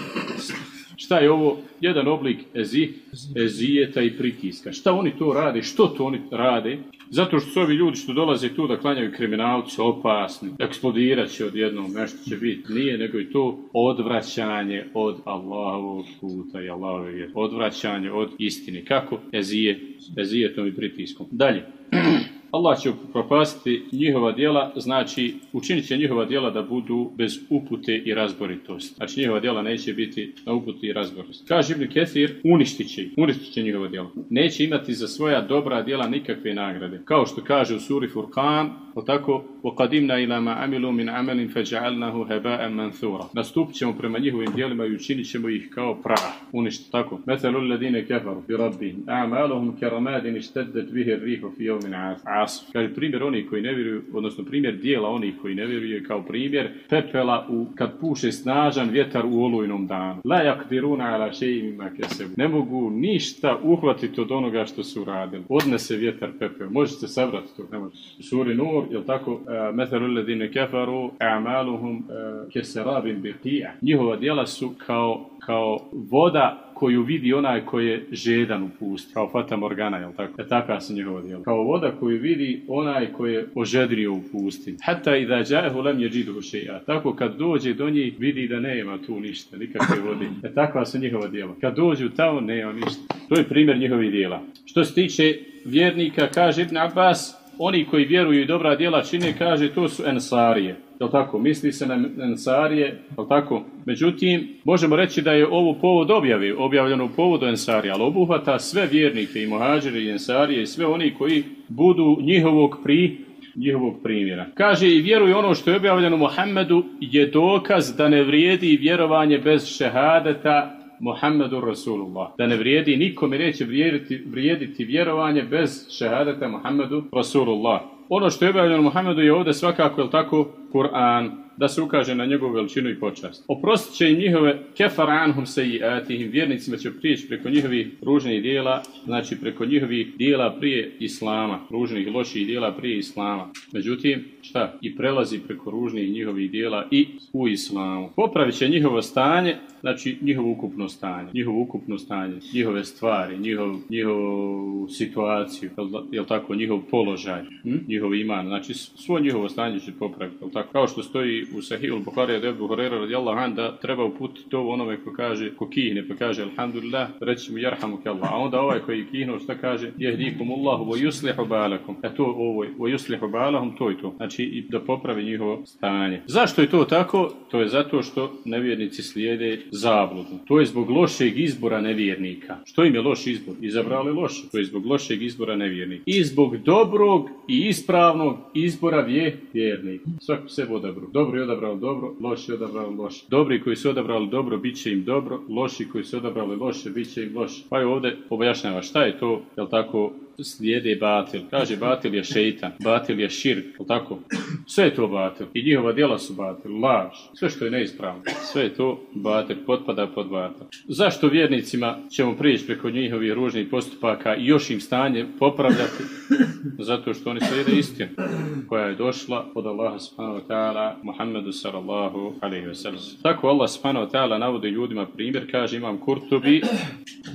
Šta je ovo? Jedan oblik ezi, ezijeta i pritiska. Šta oni to rade? Što to oni rade? Zato što su ovi ljudi što dolaze tu da klanjaju kriminalci opasni, eksplodirat će odjednom, nešto će biti. Nije, nego i to odvraćanje od Allahovog puta i Allahove vjere. Odvraćanje od istine. Kako? Ezije, ezijetom i pritiskom. Dalje. Allah će propastiti njihova djela, znači učinit će njihova djela da budu bez upute i razboritosti. Znači njihova djela neće biti na uputi i razboritosti. Kaže Ibn Ketir, uništit će ih, uništit će njihova djela. Neće imati za svoja dobra djela nikakve nagrade. Kao što kaže u suri Furqan, o tako, وَقَدِمْنَا إِلَى مَا عَمِلُوا مِنْ عَمَلٍ فَجَعَلْنَاهُ هَبَاءً مَنْثُورًا Nastupit ćemo prema njihovim djelima i učinit ćemo ih kao prah. Uništi tako. مثل الذين كفروا بربهم أعمالهم كرماد اشتدت به الريح في يوم asu. Kaže primjer onih koji ne vjeruju, odnosno primjer dijela onih koji ne vjeruju kao primjer pepela u, kad puše snažan vjetar u olujnom danu. La yakdiruna ala shay'in Ne mogu ništa uhvatiti od onoga što su radili. Odnese vjetar pepel. Možete sabrati to, ne možete. Suri Nur, jel tako? E, Metalu alladine kafaru a'maluhum e, keserabin biqi'a. Njihova djela su kao, kao voda koju vidi onaj koji je žedan u pusti, kao Fata Morgana, jel tako? E takva su njihova djela. Kao voda koju vidi onaj koji je ožedrio u pusti. Hatta i da džahu lem še'a. Tako kad dođe do njih vidi da nema tu ništa, nikakve vode. E takva su njihova djela. Kad dođu tamo nema ništa. To je primjer njihovih djela. Što se tiče vjernika, kaže Ibn Abbas, oni koji vjeruju i dobra djela čine, kaže, to su ensarije. Jel tako? Misli se na ensarije, jel tako? Međutim, možemo reći da je ovo povod objave, objavljeno u povodu ensarija, ali obuhvata sve vjernike i mohađere i ensarije i sve oni koji budu njihovog pri njihovog primjera. Kaže i vjeruj ono što je objavljeno Muhammedu je dokaz da ne vrijedi vjerovanje bez šehadeta Muhammedu Rasulullah. Da ne vrijedi, nikome neće vrijediti, vrijediti vjerovanje bez šehadeta Muhammedu Rasulullah. Ono što je objavljeno Muhammedu je ovdje svakako, je tako, Kur'an, da se ukaže na njegovu veličinu i počast. Oprostit će im njihove kefar anhum sejiatihim, vjernicima će prijeći preko njihovih ružnih dijela, znači preko njihovih dijela prije Islama, ružnih i loših dijela prije Islama. Međutim, šta? I prelazi preko ružnih njihovih dijela i u Islamu. Popravit će njihovo stanje, znači njihovo ukupno stanje, njihovo ukupno stanje, njihove stvari, njihov, njihovu situaciju, jel, jel tako, njihov položaj, hm? njihov iman, znači svo njihovo stanje će popraviti, jel tako, kao što stoji u Sahih al-Bukhari od Ebu Hurera radijallahu an da treba uputiti to onome ko kaže, ko kihne pa kaže alhamdulillah, reći mu jarhamu Allah, a onda ovaj koji kihnu šta kaže jehdikum Allahu wa yuslihu balakum, e to ovo wa yuslihu balahum, to je to, znači i da popravi njihovo stanje. Zašto je to tako? To je zato što nevjernici slijede zabludu. To je zbog lošeg izbora nevjernika. Što im je loš izbor? Izabrali loše. To je zbog lošeg izbora nevjernika. I zbog dobrog i ispravnog izbora vje, vjernika. Svako sebe odabrao. Dobro je odabrao dobro, loši je odabrao loše. Dobri koji su odabrali dobro, bit će im dobro. Loši koji su odabrali loše, bit će im loše. Pa je ovdje objašnjava šta je to, jel tako, slijede batil. Kaže batil je šeitan, batil je širk, tako? Sve je to batil. I njihova djela su batil, laž. Sve što je neispravno. Sve je to batil, potpada pod batil. Zašto vjernicima ćemo prijeći preko njihovih ružnih postupaka i još im stanje popravljati? Zato što oni slijede istinu koja je došla od Allaha subhanahu wa ta'ala Muhammedu sallallahu alaihi wa sallam. Tako Allah subhanahu wa ta'ala navodi ljudima primjer, kaže imam Kurtubi,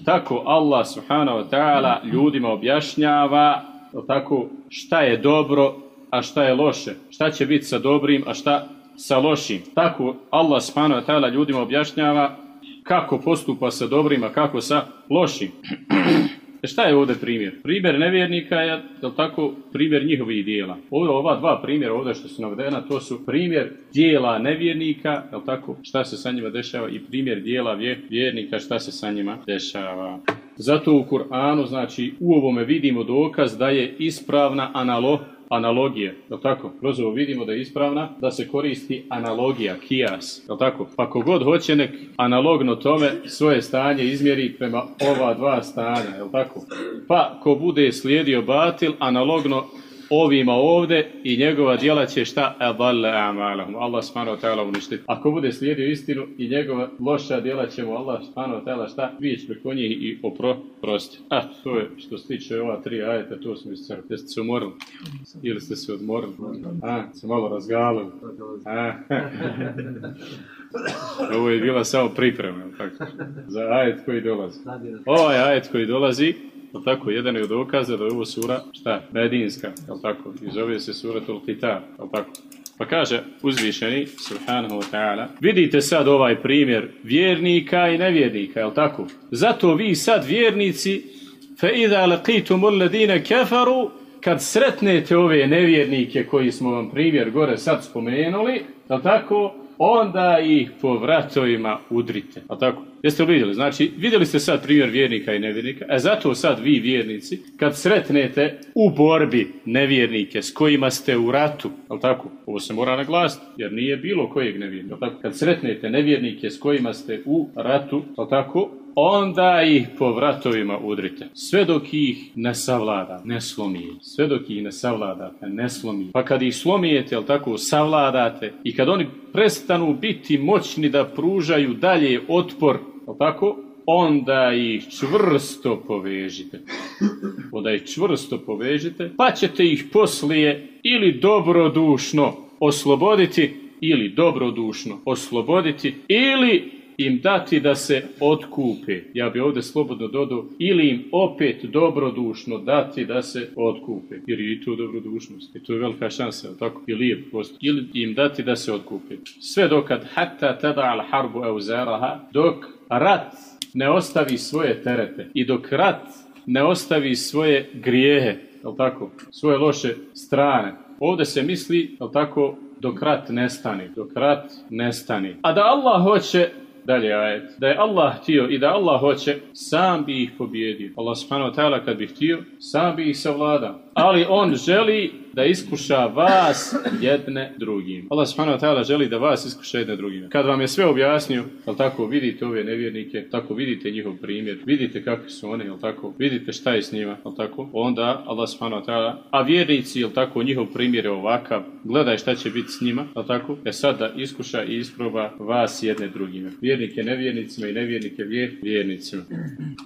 tako Allah subhanahu wa ta'ala ljudima objašnjava tako šta je dobro, a šta je loše. Šta će biti sa dobrim, a šta sa lošim. Tako Allah subhanahu wa ta'ala ljudima objašnjava kako postupa sa dobrim, a kako sa lošim. E šta je ovdje primjer? Primjer nevjernika je, jel tako, primjer njihovih dijela. Ovo, ova dva primjera ovdje što su navedena, to su primjer dijela nevjernika, jel tako, šta se sa njima dešava i primjer dijela vje, vjernika, šta se sa njima dešava. Zato u Kur'anu, znači, u ovome vidimo dokaz da je ispravna analo, analogije, jel tako? Kroz ovo vidimo da je ispravna, da se koristi analogija, kijas, jel tako? Pa kogod hoće nek analogno tome svoje stanje izmjeri prema ova dva stanja, jel tako? Pa ko bude slijedio batil, analogno ovima ovdje i njegova djela će šta? Edalle amalahum. Allah subhanahu wa ta'ala uništiti. Ako bude slijedio istinu i njegova loša djela će mu Allah subhanahu wa ta'ala šta? Vijeći preko njih i oprosti. A, to je što se tiče ova tri ajeta, to smo iscrpili. Jeste se umorili? Ili ste se odmorili? A, se malo razgalili. Ovo je bila samo priprema, tako? Za ajet koji dolazi. Ovaj ajet koji dolazi, jel tako, jedan je od dokaza da je ovo sura, šta, medinska, jel tako, i zove se sura Qitar, jel tako. Pa kaže uzvišeni, subhanahu wa ta'ala, vidite sad ovaj primjer vjernika i nevjernika, jel tako? Zato vi sad vjernici, fa idha laqitum alladine kafaru, kad sretnete ove nevjernike koji smo vam primjer gore sad spomenuli, jel tako, onda ih po vratovima udrite. A tako? Jeste li vidjeli? Znači, vidjeli ste sad primjer vjernika i nevjernika, a zato sad vi vjernici, kad sretnete u borbi nevjernike s kojima ste u ratu, ali tako? Ovo se mora naglasiti, jer nije bilo kojeg nevjernika. Tako? Kad sretnete nevjernike s kojima ste u ratu, ali tako? Onda ih po vratovima udrite. Sve dok ih ne savlada, ne slomi. Sve dok ih ne savladate, ne slomi. Pa kad ih slomijete, jel tako, savladate i kad oni prestanu biti moćni da pružaju dalje otpor, jel tako, onda ih čvrsto povežite. Onda ih čvrsto povežite, pa ćete ih poslije ili dobrodušno osloboditi, ili dobrodušno osloboditi, ili im dati da se otkupe. Ja bi ovdje slobodno dodao, ili im opet dobrodušno dati da se otkupe. Jer je i to dobrodušnost. I to je velika šansa, tako? I lijep post. Ili im dati da se otkupe. Sve dokad hatta tada al harbu euzaraha, dok rat ne ostavi svoje terete i dok rat ne ostavi svoje grijehe, jel tako, svoje loše strane. Ovdje se misli, jel tako, dok rat nestane, dok rat nestane. A da Allah hoće Dalje ajet. Da je Allah htio i da Allah hoće, sam bi ih pobjedio. Allah subhanahu wa ta'ala kad bi htio, sam bi ih savladao. Ali on želi da iskuša vas jedne drugim. Allah subhanahu wa ta'ala želi da vas iskuša jedne drugim. Kad vam je sve objasnio, jel tako, vidite ove nevjernike, tako vidite njihov primjer, vidite kakvi su oni, jel tako, vidite šta je s njima, jel tako, onda Allah subhanahu wa ta'ala, a vjernici, jel tako, njihov primjer je ovakav, gledaj šta će biti s njima, jel tako, e sad da iskuša i isproba vas jedne drugime. Vjernike nevjernicima i nevjernike vjer, vjernicima.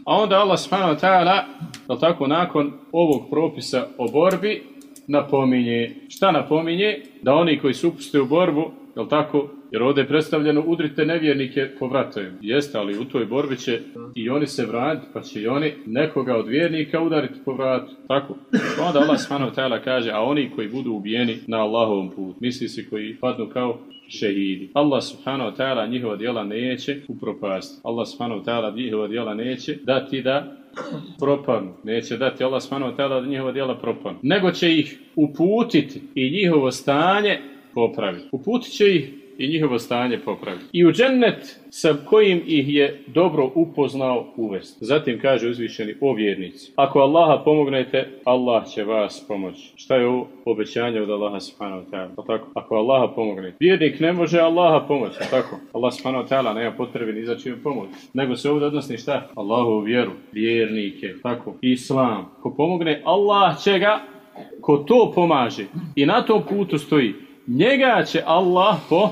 A onda Allah subhanahu wa ta'ala, jel tako, nakon ovog propisa o borbi, napominje. Šta napominje? Da oni koji se upuste u borbu, jel tako? Jer ovdje je predstavljeno udrite nevjernike po vratovima. Jeste, ali u toj borbi će i oni se vratiti, pa će i oni nekoga od vjernika udariti po vratu. Tako. Pa onda Allah ta'ala kaže, a oni koji budu ubijeni na Allahovom putu. Misli se koji padnu kao šehidi. Allah subhanahu wa ta'ala njihova djela neće upropasti. Allah subhanahu wa ta'ala njihova djela neće dati da propanu. Neće dati Allah wa ta'ala da njihova djela propanu. Nego će ih uputiti i njihovo stanje popraviti. Uputit će ih i njihovo stanje popraviti. I u džennet sa kojim ih je dobro upoznao uvesti. Zatim kaže uzvišeni o vjernici. Ako Allaha pomognete, Allah će vas pomoći. Šta je ovo obećanje od Allaha subhanahu wa ta'ala? Tako? Ako Allaha pomognete. Vjernik ne može Allaha pomoći. Tako? Allah subhanahu wa ta'ala nema potrebe ni za čiju pomoć. Nego se ovdje odnosi šta? Allahovu vjeru, vjernike, tako, islam. Ko pomogne, Allah će ga, ko to pomaže i na tom putu stoji, njega će Allah po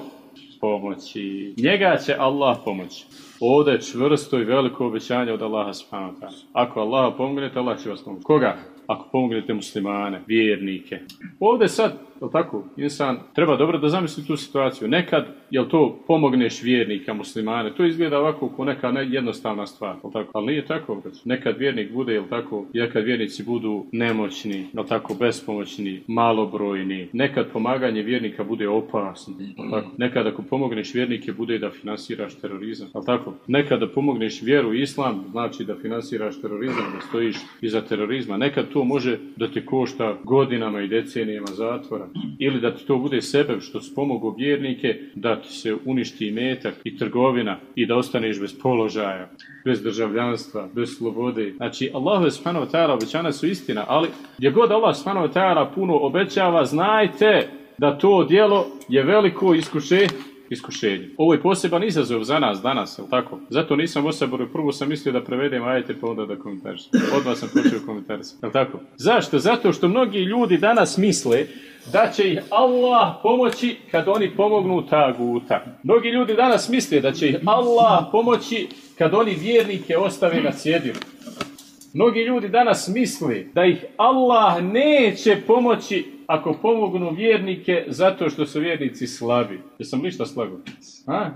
pomoći. Njega će Allah pomoći. Ovdje je čvrsto i veliko obećanje od Allaha subhanahu. Ako Allah pomognete, Allah će vas pomoći. Koga? Ako pomognete muslimane, vjernike. Ovdje sad, jel tako, insan treba dobro da zamisli tu situaciju. Nekad, jel to pomogneš vjernika, muslimane, to izgleda ovako kao neka ne- jednostavna stvar, jel tako? Ali nije tako. Nekad vjernik bude, jel tako, nekad vjernici budu nemoćni, jel tako, bespomoćni, malobrojni. Nekad pomaganje vjernika bude opasno, jel tako? Nekad ako pomogneš vjernike bude da finansiraš terorizam, jel tako? Nekad da pomogneš vjeru i islam, znači da finansiraš terorizam, da stojiš iza terorizma. Nekad to može da te košta godinama i decenijama zatvora. Ili da ti to bude sebe što si pomogao vjernike, da ti se uništi metak i trgovina i da ostaneš bez položaja, bez državljanstva, bez slobode. Znači, Allah subhanahu wa ta'ala obećanja su istina, ali gdje god Allah subhanahu wa ta'ala puno obećava, znajte da to djelo je veliko iskušenje iskušenje. Ovo je poseban izazov za nas danas, jel tako? Zato nisam osaborio, prvo sam mislio da prevedem ajte pa onda da komentarišem. Odmah sam počeo komentarisati, jel tako? Zašto? Zato što mnogi ljudi danas misle da će ih Allah pomoći kad oni pomognu taguta. Mnogi ljudi danas misle da će ih Allah pomoći kad oni vjernike ostave na cjedilu. Mnogi ljudi danas misle da ih Allah neće pomoći ako pomognu vjernike zato što su vjernici slabi. Jesam li šta slago? A?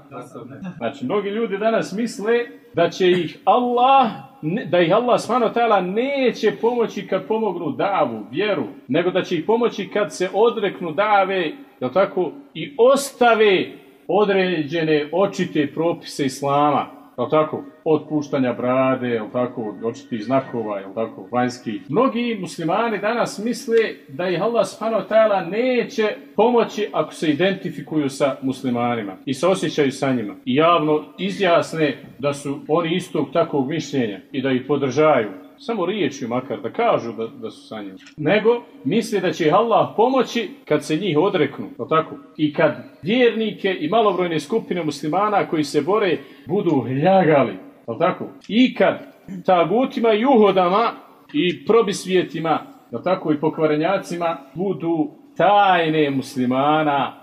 Znači, mnogi ljudi danas misle da će ih Allah, da ih Allah ta'ala neće pomoći kad pomognu davu, vjeru, nego da će ih pomoći kad se odreknu dave, jel tako, i ostave određene očite propise Islama, jel tako, od puštanja brade, jel tako, od očitih znakova, jel tako, vanjskih. Mnogi muslimani danas misle da ih Allah subhanahu wa ta'ala neće pomoći ako se identifikuju sa muslimanima i se osjećaju sa njima. I javno izjasne da su oni istog takvog mišljenja i da ih podržaju. Samo riječju makar, da kažu da, da su sa njima. Nego, misle da će Allah pomoći kad se njih odreknu, jel tako? I kad vjernike i malobrojne skupine muslimana koji se bore budu ljagali, jel tako? I kad tagutima i uhodama i probisvijetima, jel tako, i pokvarenjacima budu tajne muslimana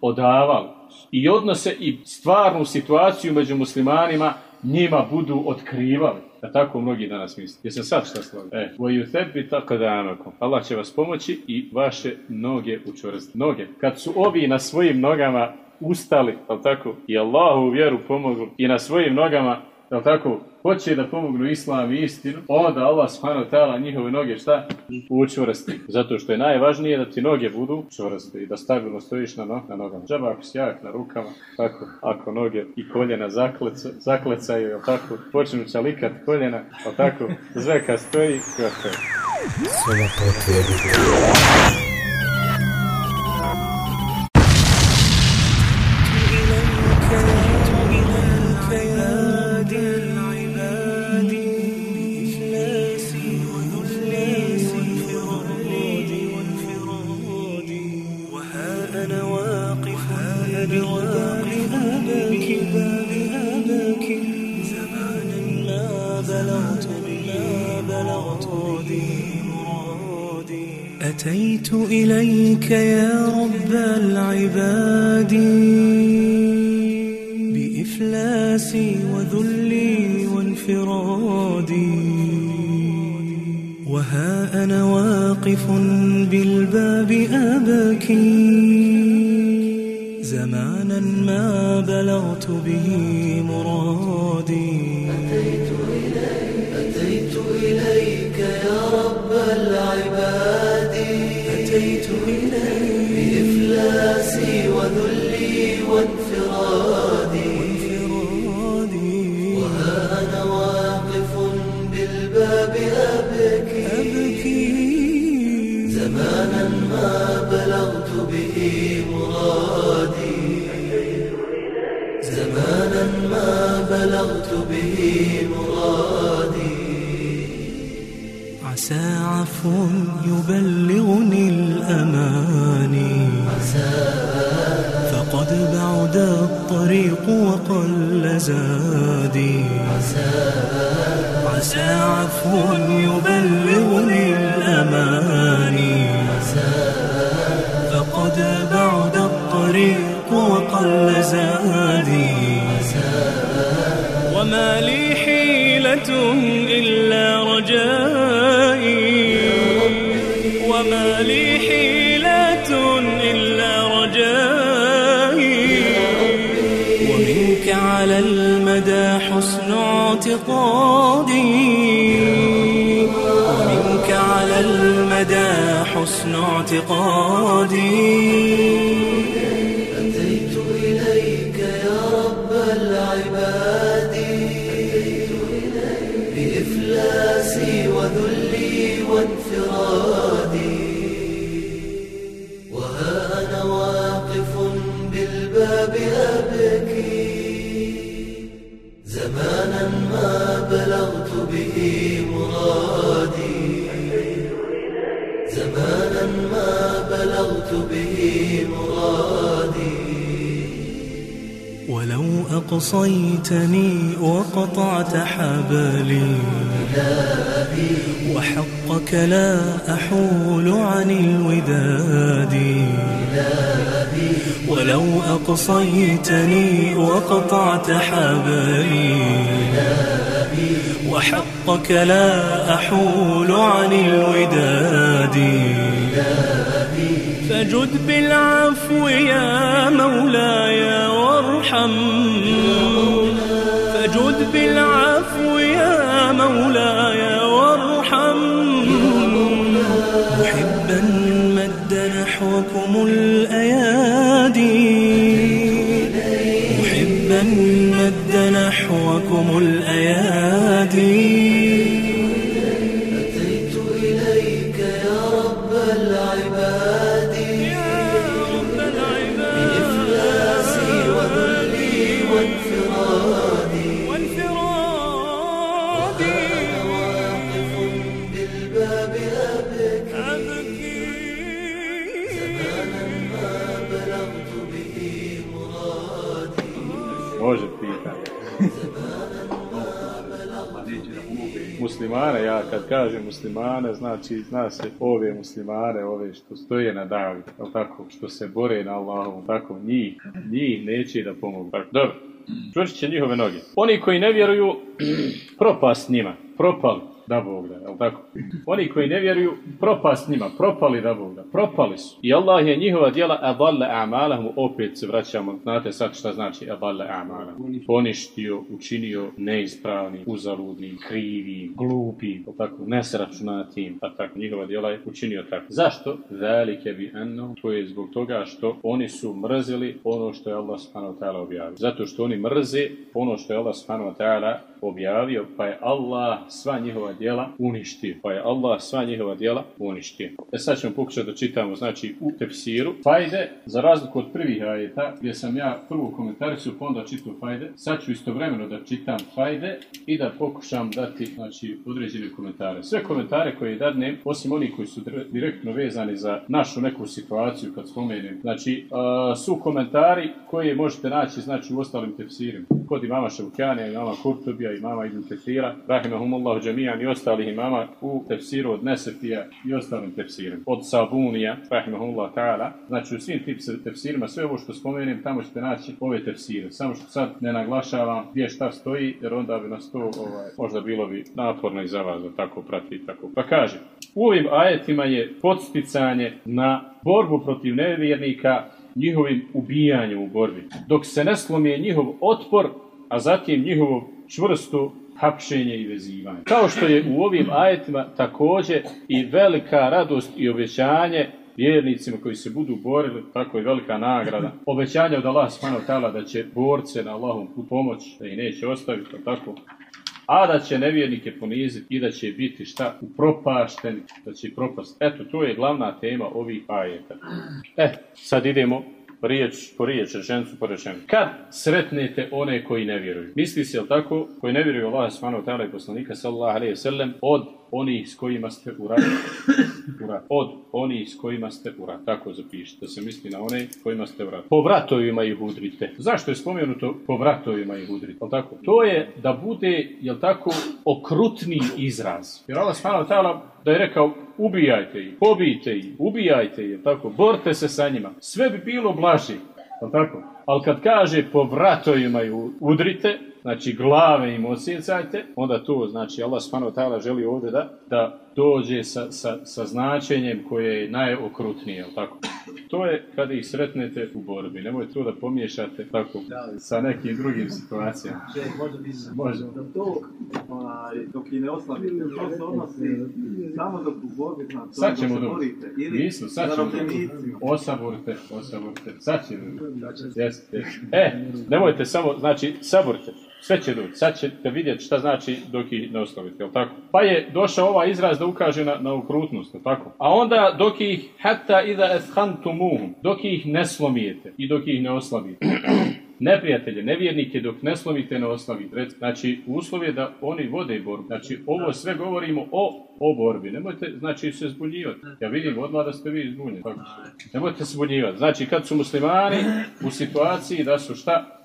odavali i odnose i stvarnu situaciju među muslimanima njima budu otkrivali. Da tako mnogi danas misle. Jesam sad šta slavim? E, voju tebi tako da Allah će vas pomoći i vaše noge učvrstiti. Noge. Kad su ovi na svojim nogama ustali, jel tako, i Allahu vjeru pomogli i na svojim nogama, jel tako, hoće da pomognu islam i istinu, onda Allah subhanahu ta'ala njihove noge šta? Učvrsti. Zato što je najvažnije da ti noge budu čvrste i da stabilno stojiš na, no- na nogama. Džaba ako si jak na rukama, tako, ako noge i koljena zakleca, zaklecaju, jel tako, počnu čalikat koljena, jel tako, sve kad stoji, gotovo. أتيت إليك يا رب العباد بإفلاسي وذلي وانفرادي وها أنا واقف بالباب أبكي. زمانا ما بلغت به مرادي. أتيت إليك أتيت إليك يا رب العباد. أفديت بإفلاسي وذلي وانفرادي. وها أنا واقف بالباب أبكي. زمانا ما بلغت به مرادي. زمانا ما بلغت به مرادي. عسى عفو يبلغني الأماني فقد بعد الطريق وقل زادي. عسى عفو يبلغني اعتقادي ومنك على المدى حسن اعتقادي. ولو أقصيتني وقطعت حبلي وحقك لا أحول عن الوداد ولو أقصيتني وقطعت حبلي وحقك لا أحول عن الوداد. فجد بالعفو يا مولاي وارحم. فجد بالعفو يا مولاي وارحم. محبا مد نحوكم الأيادي Muslimane, ja kad kažem muslimane, znači zna se ove muslimane, ove što stoje na davi, tako, što se bore na Allahom, tako, njih, njih neće da pomogu. Tako, dobro, čvršit će njihove noge. Oni koji ne vjeruju, propast njima, propali, da Bog da, tako? Oni koji ne vjeruju, propast njima, propali da Bog da, propali su. I Allah je njihova djela adalle a'malahum, opet se vraćamo, znate sad šta znači adalle a'malahum. Poništio, učinio neispravni, uzaludni, krivi, glupi, jel tako, nesračunatim, pa tako, njihova djela je učinio tako. Zašto? Velike bi eno, to je zbog toga što oni su mrzili ono što je Allah subhanahu wa ta'ala objavio. Zato što oni mrze ono što je Allah subhanahu wa ta'ala objavio, pa je Allah sva njihova djela uništio. Pa je Allah sva njihova djela uništio. E sad ćemo pokušati da čitamo, znači, u tefsiru. Fajde, za razliku od prvih ajeta, gdje sam ja prvo komentarisu, pa onda čitao fajde, sad ću istovremeno da čitam fajde i da pokušam dati, znači, određene komentare. Sve komentare koje dadnem, osim onih koji su dire- direktno vezani za našu neku situaciju, kad spomenem, znači, su komentari koje možete naći, znači, u ostalim tefsirima. Kod imama Ševkjana, imama Kurtubija, imama Ibn Kathira, rahimahumullahu džamijan i ostalih imama u tefsiru od Nesefija i ostalim tefsirima. Od Sabunija, rahimahumullahu ta'ala. Znači u svim tefsirima, sve ovo što spomenem, tamo ćete naći ove tefsire. Samo što sad ne naglašavam gdje šta stoji, jer onda bi nas to ovaj, možda bilo bi naporno i za vas da tako prati i tako. Pa kaže, u ovim ajetima je podsticanje na borbu protiv nevjernika njihovim ubijanjem u borbi. Dok se ne slomije njihov otpor, a zatim njihovo čvrsto hapšenje i vezivanje. Kao što je u ovim ajetima također i velika radost i obećanje vjernicima koji se budu borili, tako je velika nagrada. Obećanje od Allah subhanahu ta'ala da će borce na Allahom pomoć, da ih neće ostaviti, tako. A da će nevjernike poniziti i da će biti šta upropašteni, da će propast. Eto, to je glavna tema ovih ajeta. E, sad idemo riječ po riječ, rečenicu po rečenicu. Kad sretnete one koji ne vjeruju. Misli se, jel tako, koji ne vjeruju Allah ta'ala i poslanika sallallahu alaihi sallam, od onih s kojima ste u ratu. Od onih s kojima ste u ratu. Tako zapišite, da se misli na one kojima ste u ratu. Po vratovima ih udrite. Zašto je spomenuto po vratovima ih udrite? Jel tako? To je da bude, jel tako, okrutni izraz. Jer Allah ta'ala da je rekao ubijajte ih, pobijte ih, ubijajte ih, tako, borte se sa njima. Sve bi bilo blaži, jel tako? Ali kad kaže po vratovima udrite, znači glave im osjecajte, onda to znači Allah ta'ala želi ovdje da, da dođe sa, sa, sa značenjem koje je najokrutnije, jel tako? To je kada ih sretnete u borbi. Nemojte to da pomiješate tako sa nekim drugim situacijama. Može da to onaj, dok i ne oslavite, to se odnosi samo dok u borbi znači, Sad dok ćemo borite, ili Nismo, sad ćemo. Osaburte, osaburte. Sad će Jeste. E, nemojte samo, znači, saburte. Sve će doći. Sad ćete vidjeti šta znači dok ih ne oslovite, jel tako? Pa je došao ovaj izraz da ukaže na, na ukrutnost, jel tako? A onda dok ih hatta ida eshantumuhum, dok ih ne slomijete i dok ih ne oslavite. neprijatelje, nevjernike dok ne slovite ne oslavite. Znači, uslov je da oni vode borbu. Znači, ovo sve govorimo o, o borbi. Nemojte, znači, se zbunjivati. Ja vidim odmah da ste vi zbunjeni. Nemojte se zbunjivati. Znači, kad su muslimani u situaciji da su šta?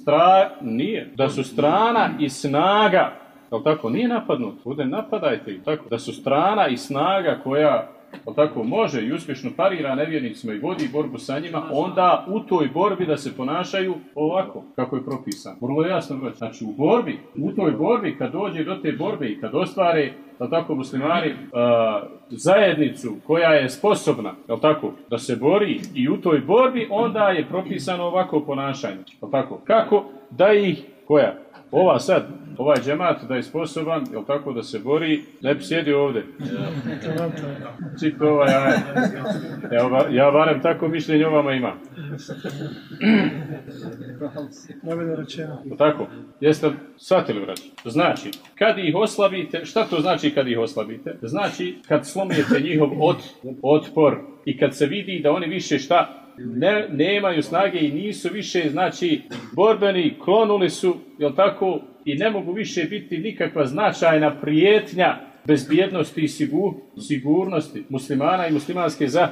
Stra... Nije. Da su strana i snaga Jel tako? Nije napadnut. Bude napadajte ih. Tako. Da su strana i snaga koja jel tako, može i uspješno parira nevjernicima i vodi borbu sa njima, onda u toj borbi da se ponašaju ovako, kako je propisano. Vrlo jasno brać. Znači u borbi, u toj borbi, kad dođe do te borbe i kad ostvare, jel tako, muslimani, zajednicu koja je sposobna, jel tako, da se bori i u toj borbi, onda je propisano ovako ponašanje. Jel tako? Kako? Da ih, koja? Ova sad, ovaj džemat da je sposoban, jel tako, da se bori, ne bi sjedio ovdje. Čito ovaj. Evo, ga, ja barem tako mišljenje o vama imam. Jel tako? Jeste li shvatili, braći? Znači, kad ih oslabite, šta to znači kad ih oslabite? Znači, kad slomijete njihov od, otpor i kad se vidi da oni više šta ne, nemaju snage i nisu više, znači, borbeni, klonuli su, jel tako, i ne mogu više biti nikakva značajna prijetnja bezbjednosti i sigur, sigurnosti muslimana i muslimanske za,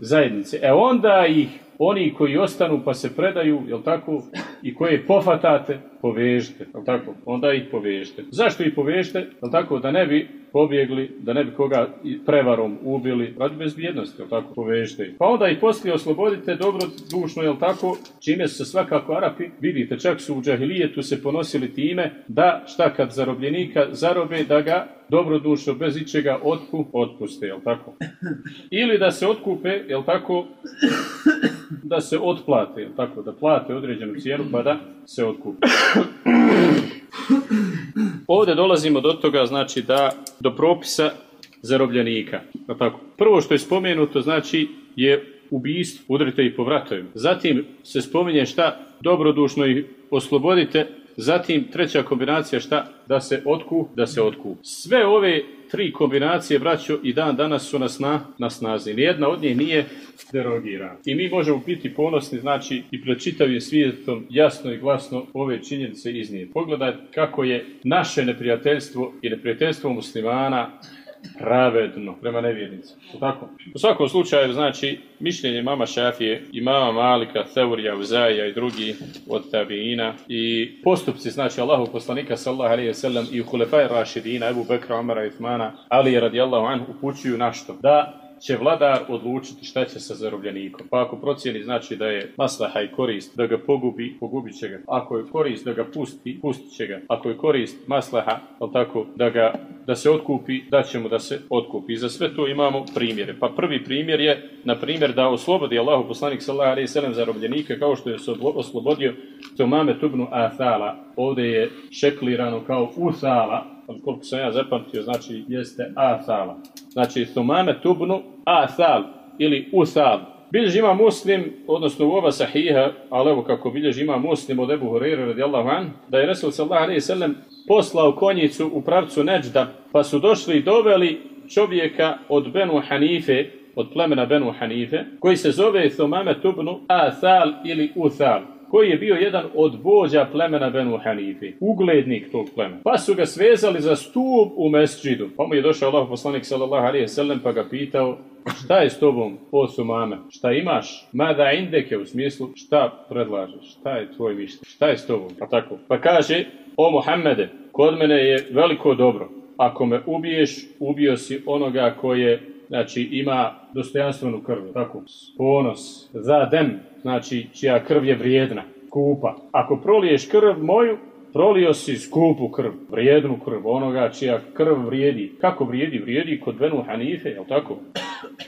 zajednice. E onda ih oni koji ostanu pa se predaju, jel tako, i koje pofatate, povežite, jel tako, onda ih povežite. Zašto ih povežite? Jel tako, da ne bi pobjegli, da ne bi koga i prevarom ubili, radi bezbjednosti, jel tako, povežite. Pa onda ih poslije oslobodite dobro dušno, jel tako, čime se svakako Arapi, vidite, čak su u džahilijetu se ponosili time da šta kad zarobljenika zarobe, da ga dobrodušno, bez ičega otku, otpuste, jel tako? Ili da se otkupe, jel tako, da se otplate, jel tako, da plate određenu cijenu pa da se otkupe. Ovdje dolazimo do toga, znači da, do propisa zarobljenika. Tako? Prvo što je spomenuto, znači, je ubijstvo, udrite ih po. Zatim se spominje šta, dobrodušno ih oslobodite, Zatim treća kombinacija šta? Da se otku, da se otku. Sve ove tri kombinacije, braćo, i dan danas su na, sna, na snazi. Nijedna od njih nije derogirana. I mi možemo biti ponosni, znači, i pred čitavim svijetom jasno i glasno ove činjenice iznijeti. Pogledajte kako je naše neprijateljstvo i neprijateljstvo muslimana pravedno prema nevjernicima. Tako? U svakom slučaju, znači, mišljenje mama Šafije i mama Malika, Teurija, Uzaija i drugi od tabiina i postupci, znači, Allahu poslanika sallallahu alaihi sallam i Hulefaj Rašidina, Ebu Bekra, Omara, Ithmana, Ali radijallahu anhu upućuju na što? Da će vladar odlučiti šta će sa zarobljenikom. Pa ako procijeni znači da je maslaha i korist da ga pogubi, pogubit će ga. Ako je korist da ga pusti, pustit će ga. Ako je korist maslaha, ali tako, da ga da se otkupi, da ćemo da se otkupi. I za sve to imamo primjere. Pa prvi primjer je, na primjer, da oslobodi Allahu poslanik sallallahu alejhi ve sellem zarobljenike kao što je oslo- oslobodio Tomame Tubnu Athala. Ovdje je šeklirano kao Uthala, koliko sam ja zapamtio, znači jeste Athala. Znači Tomame Tubnu Athal ili Uthal. Bilježi ima muslim, odnosno u oba sahiha, ali evo kako bilježi ima muslim od Ebu Hureyre radijallahu an, da je Resul sallallahu alaihi sallam poslao konjicu u pravcu Neđda, pa su došli i doveli čovjeka od Benu Hanife, od plemena Benu Hanife, koji se zove Thumame Tubnu Athal ili Uthal koji je bio jedan od vođa plemena Benu Hanife, uglednik tog plemena. Pa su ga svezali za stup u mesdžidu. Pa mu je došao Allah poslanik sallallahu alaihi sallam pa ga pitao šta je s tobom, o Sumame, šta imaš, mada indeke u smislu šta predlažeš, šta je tvoj mišljenje, šta je s tobom, pa tako. Pa kaže, o Muhammede, kod mene je veliko dobro, ako me ubiješ, ubio si onoga koje znači ima dostojanstvenu krv, tako, ponos, za dem, znači čija krv je vrijedna, skupa. Ako proliješ krv moju, prolio si skupu krv, vrijednu krv, onoga čija krv vrijedi. Kako vrijedi? Vrijedi kod Benu Hanife, jel tako?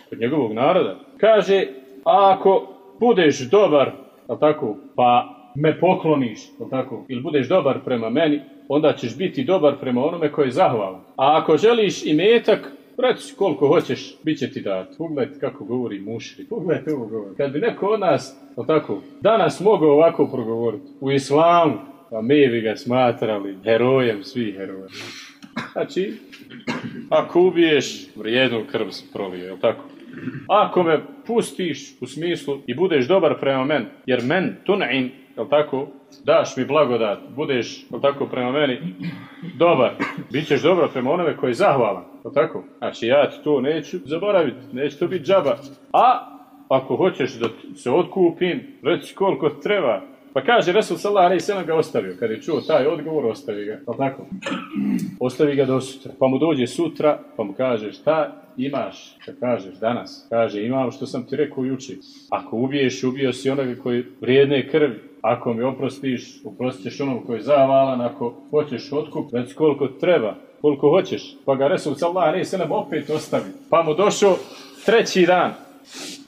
Kod njegovog naroda. Kaže, ako budeš dobar, jel tako, pa me pokloniš, jel tako, ili budeš dobar prema meni, onda ćeš biti dobar prema onome koji je zahvalan. A ako želiš i metak, Reci koliko hoćeš, bit će ti dat. Pogledajte kako govori mušri. Pogledajte ovo govori. Kad bi neko od nas, o tako, danas mogao ovako progovoriti, u islamu, pa mi bi ga smatrali herojem svih heroja. Znači, ako ubiješ, vrijednu krv se prolije, jel tako? Ako me pustiš u smislu i budeš dobar prema men, jer men tun'in, jel tako, daš mi blagodat, budeš, jel tako, prema meni, dobar, bit ćeš dobar prema onome koji je zahvalan, jel tako? Znači, ja ti to neću zaboraviti, neće to biti džaba. A, ako hoćeš da se otkupim, reci koliko treba, pa kaže Resul ve sellem ga ostavio. Kad je čuo taj odgovor, ostavi ga. Pa tako? Ostavi ga do sutra. Pa mu dođe sutra, pa mu kaže šta imaš? Kad kažeš danas? Kaže imam što sam ti rekao jučer. Ako ubiješ, ubio si onoga koji vrijedne krvi. Ako mi oprostiš, oprostit onom koji je zahvalan. Ako hoćeš otkup, već koliko treba, koliko hoćeš. Pa ga Resul sallallahu ve sellem opet ostavi. Pa mu došao treći dan.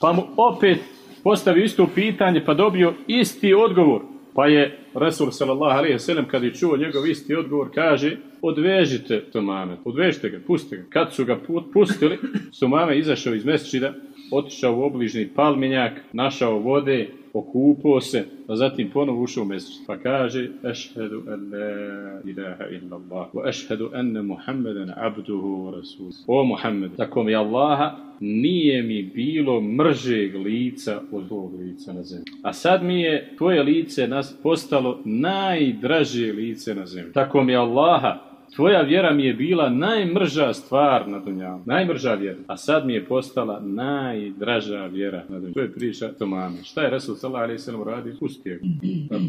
Pa mu opet postavio isto pitanje pa dobio isti odgovor. Pa je Resul sallallahu alejhi ve sellem kad je čuo njegov isti odgovor kaže odvežite Tomame, odvežite ga, pustite ga. Kad su ga pustili, Tomame izašao iz mesčida, otišao u obližni palminjak, našao vode, okupao se, a zatim ponovo ušao u mesčid. Pa kaže ešhedu an la ilaha illa Allah wa ešhedu enne Muhammeden abduhu wa rasul. O Muhammed, tako mi Allaha nije mi bilo mržeg lica od tvojeg lica na zemlji. A sad mi je tvoje lice nas postalo najdraže lice na zemlji. Tako mi Allaha, tvoja vjera mi je bila najmrža stvar na dunjavu. Najmrža vjera. A sad mi je postala najdraža vjera na dunjavu. To je priča Tomame. Šta je Resul ve sellem uradio? Pustio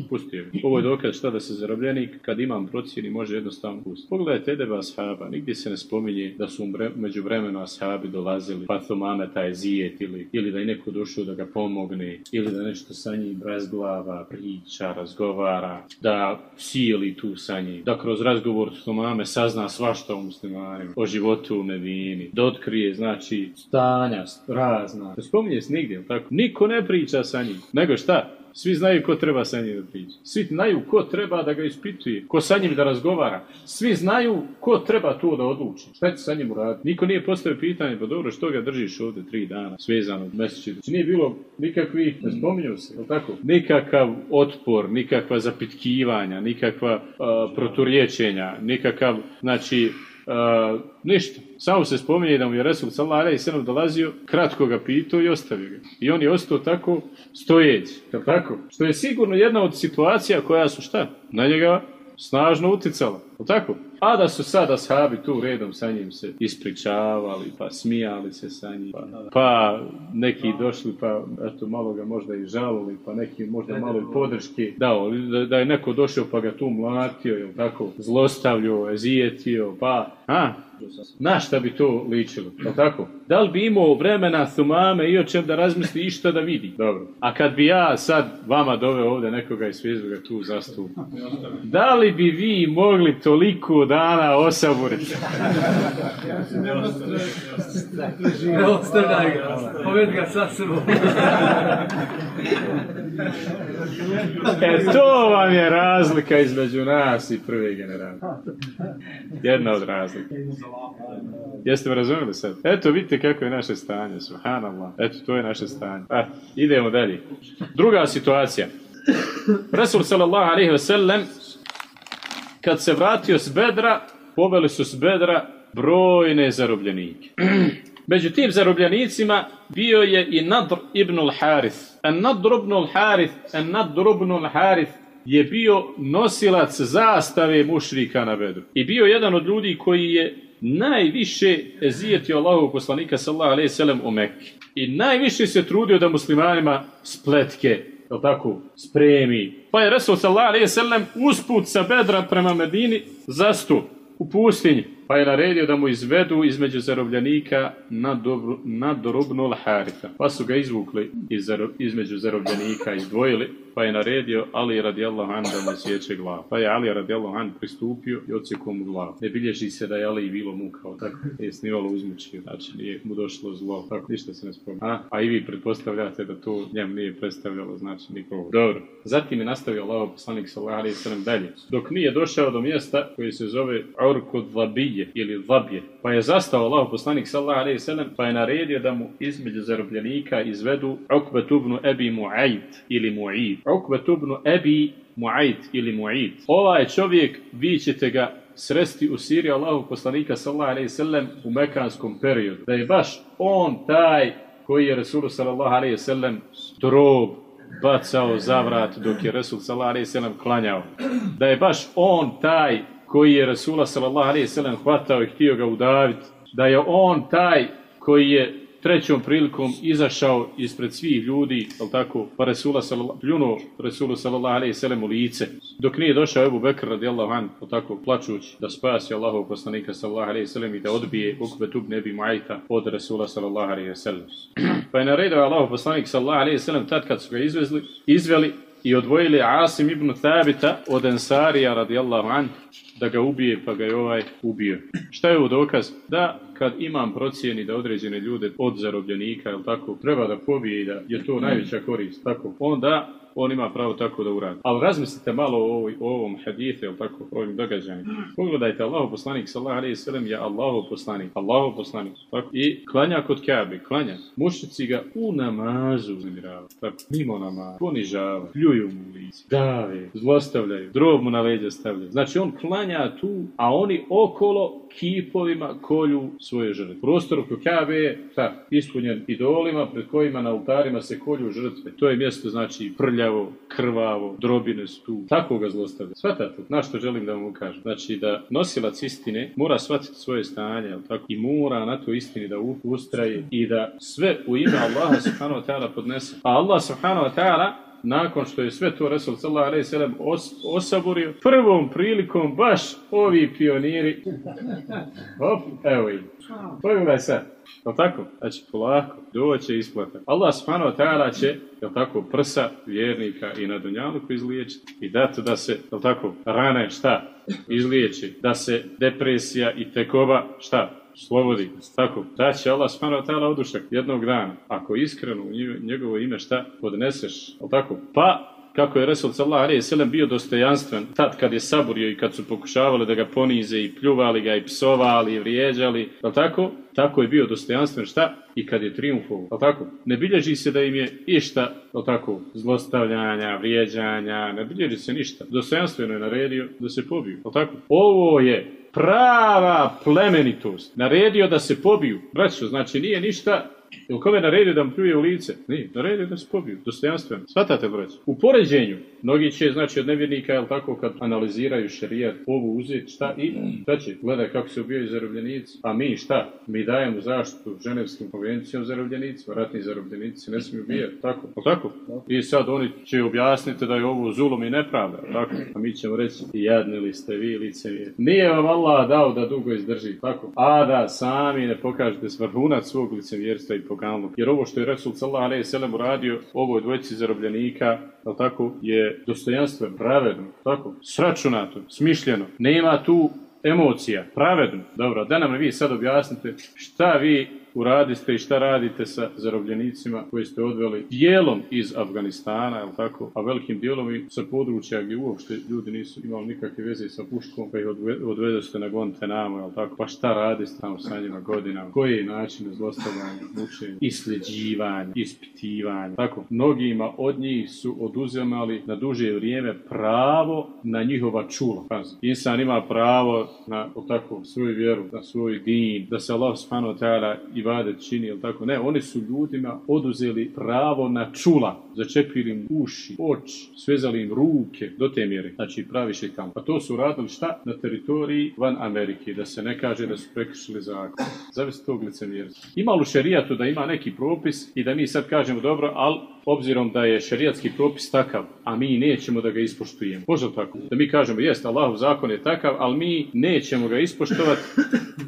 Pustio. Ovo je dokaz šta da se zarobljenik kad imam procjeni može jednostavno pustiti. Pogledajte Edeba ashaba. Nigdje se ne spominje da su među vremenu ashabi dolazili pa Tomame taj zijet ili, ili da je neko došao da ga pomogne ili da nešto sa njim razglava, priča, razgovara, da sijeli tu sa njim, da kroz razgovor s Tomame sazna svašta o muslimanima, o životu u Medini, da otkrije, znači, stanja razna. Ne spominje se nigdje, tako? Niko ne priča sa njim, nego šta? Svi znaju ko treba sa njim da priča. Svi znaju ko treba da ga ispituje, ko sa njim da razgovara. Svi znaju ko treba to da odluči. Šta će sa njim uraditi? Niko nije postavio pitanje, pa dobro, što ga držiš ovdje tri dana, svezano u mjesečidu? Znači, nije bilo nikakvih, ne spominju se, tako? Nikakav otpor, nikakva zapitkivanja, nikakva uh, proturječenja, nikakav, znači, ništa. Samo se spominje da mu je Resul sallallahu alejhi ve dolazio, kratko ga pitao i ostavio ga. I on je ostao tako stojeći, je tako? Što je sigurno jedna od situacija koja su šta? Na njega snažno uticala, je tako? A da su sada ashabi tu redom sa njim se ispričavali, pa smijali se sa njim, pa, pa neki došli, pa eto, malo ga možda i žalili, pa neki možda malo i podrške dao, da, da je neko došao pa ga tu mlatio, jel tako, zlostavljao, ezijetio, pa, a, na šta bi to ličilo, jel tako? Da li bi imao vremena sumame i o čem da razmisli i šta da vidi? Dobro. A kad bi ja sad vama doveo ovdje nekoga i svijezdu ga tu zastupa, da li bi vi mogli toliko dana sobom. E to vam je razlika između nas i prve generacije. Jedna od razlika. Jeste me razumjeli sad? Eto, vidite kako je naše stanje, subhanallah. Eto, to je naše stanje. A, idemo dalje. Druga situacija. Rasul sallallahu alaihi ve sellem, kad se vratio s bedra, poveli su s bedra brojne zarobljenike. Među tim zarobljenicima bio je i Nadr ibn al-Harith. En Nadr ibn al-Harith, en Nadr ibn al-Harith je bio nosilac zastave mušrika na Bedru. I bio jedan od ljudi koji je najviše ezijetio Allahu poslanika sallallahu alejhi ve sellem u Mekki. I najviše se trudio da muslimanima spletke, jel tako, spremi. Pa je Resul sallallahu alejhi ve sellem usput sa Bedra prema Medini zastu u pustinji. Pa je naredio da mu izvedu između zarobljenika na, Dorubnul Haritha. Pa su ga izvukli iz zaro- između zarobljenika, izdvojili, pa je naredio Ali radijallahu an da mu sjeće glavu. Pa je Ali radijallahu an pristupio i odsjekao mu glavu. Ne bilježi se da je Ali bilo mukao, tako je snivalo uzmučio, znači nije mu došlo zlo, tako ništa se ne spominje. A, a i vi pretpostavljate da to njemu nije predstavljalo, znači nikogo. Dobro. Zatim je nastavio Allah poslanik sallallahu alejhi dalje. Dok nije došao do mjesta koje se zove Urkud Zabije ili Zabje, pa je zastao Allah poslanik sallallahu alejhi ve sellem, pa je naredio da mu između zarobljenika izvedu Ukbet ibn Abi Mu'ayt ili Mu'id. Ukbet ibn Abi Mu'ayt ili Mu'id. Ovaj čovjek, vi ćete ga sresti u Siriji Allahu poslanika sallallahu alejhi ve sellem u mekanskom periodu. Da je baš on taj koji je Resulu sallallahu alejhi ve sellem drob bacao za vrat dok je Resul sallallahu alejhi ve sellem klanjao. Da je baš on taj koji je Resula sallallahu alejhi ve sellem hvatao i htio ga udaviti. Da je on taj koji je trećom prilikom izašao ispred svih ljudi, al tako, pa Resula pljunuo Resulu sallallahu alejhi ve sellem u lice. Dok nije došao Ebu Bekr radijallahu an, al tako plačući da spasi Allahov poslanika sallallahu alejhi ve sellem i da odbije Ukbet ibn Abi Mu'ayta od Resula sallallahu alejhi ve sellem. Pa je naredio Allahov poslanik sallallahu alejhi ve sellem tad kad su ga izvezli, izveli i odvojili Asim ibn Thabita od Ensarija radijallahu an da ga ubije pa ga je ovaj ubio. Šta je ovo dokaz? Da kad imam procijeni da određene ljude od zarobljenika, jel tako, treba da pobije i da je to najveća korist, tako, onda on ima pravo tako da uradi. Ali razmislite malo o, o ovom hadithu, jel tako, o ovim događajima. Pogledajte, Allahu poslanik, sallallahu alejhi ve sellem je Allahu poslanik, Allahu poslanik, tako, i klanja kod Kabe, klanja. Mušnici ga u namazu uznemiravaju, tako, mimo namaza, ponižavaju, pljuju mu lice, dave, zlostavljaju, drob mu na leđa stavljaju. Znači, on klanja tu, a oni okolo kipovima kolju svoje žrtve. Prostor oko Kabe je ispunjen idolima pred kojima na oltarima se kolju žrtve. To je mjesto znači prljavo, krvavo, drobine su tu. Tako ga zlostavlja. Svatate, na što želim da vam ukažem. Znači da nosilac istine mora shvatiti svoje stanje, tako? I mora na to istini da ustraje i da sve u ime Allaha subhanahu wa ta'ala podnese. A Allah subhanahu wa ta'ala nakon što je sve to Resul sallallahu alejhi ve sellem os, osaburio, prvom prilikom baš ovi pioniri Op, evo ih. Pogledaj sad. Jel tako? Znači, polako, doće isplata. Allah subhanahu wa ta'ala će, jel tako, prsa vjernika i na dunjaluku izliječiti i dati da se, jel tako, rane, šta? Izliječi. Da se depresija i tekoba, šta? Slobodi. Tako, da će Allah wa ta'ala odušak jednog dana. Ako iskreno u nje- njegovo ime šta podneseš, jel tako? Pa, kako je Resul sallallahu alejhi ve bio dostojanstven tad kad je saburio i kad su pokušavali da ga ponize i pljuvali ga i psovali i vrijeđali, jel tako? Tako je bio dostojanstven šta? I kad je triumfovao, jel tako? Ne bilježi se da im je išta, jel tako, zlostavljanja, vrijeđanja, ne bilježi se ništa. Dostojanstveno je naredio da se pobiju, jel tako? Ovo je prava plemenitost. Naredio da se pobiju. Braćo, znači nije ništa Jel kome naredio da mu pljuje u lice? Nije, naredio da se pobiju, dostojanstveno. Svatate, brać. U poređenju, mnogi će, znači, od nevjernika, jel tako, kad analiziraju šerijat, ovo uzeti, šta i, šta će, gledaj kako se ubijaju zarobljenici, a mi šta? Mi dajemo zaštitu ženevskim konvencijom zarobljenicima, ratni zarobljenici ne smiju ubijati, tako, tako? I sad oni će objasniti da je ovo zulum i nepravda, tako? A mi ćemo reći, jadni li ste vi licemjeri. Nije vam Allah dao da dugo izdrži, tako? A da sami ne pokažete vrhunac svog licemjerstva i poganlog. Jer ovo što je Resul sallallahu alejhi ve sellem uradio ovoj dvojici zarobljenika, jel tako, je dostojanstveno, pravedno, tako, sračunato, smišljeno. Nema tu emocija, pravedno. Dobro, da nam vi sad objasnite šta vi uradiste i šta radite sa zarobljenicima koji ste odveli dijelom iz Afganistana, jel tako, a velikim dijelom i sa područja gdje uopšte ljudi nisu imali nikakve veze sa puškom, pa ih odve- odvedoste na Guantanamo, jel tako, pa šta radiste tamo sa njima godinama, koji je način zlostavljanja, mučenja, isleđivanja, ispitivanja, tako, mnogima od njih su oduzemali na duže vrijeme pravo na njihova čula. Pazi, insan ima pravo na, tako, svoju vjeru, na svoj din, da se Allah subhanahu ta'ala ibadet čini, jel tako? Ne, oni su ljudima oduzeli pravo na čula, začepili im uši, oči, svezali im ruke, do te mjere, znači pravi šeitan. Pa to su radili šta? Na teritoriji van Amerike, da se ne kaže da su prekršili zakon. Zavisi tog licemjerstva. Ima li šerijatu da ima neki propis i da mi sad kažemo dobro, ali obzirom da je šerijatski propis takav, a mi nećemo da ga ispoštujemo. Može tako? Da mi kažemo, jest, Allahov zakon je takav, ali mi nećemo ga ispoštovati,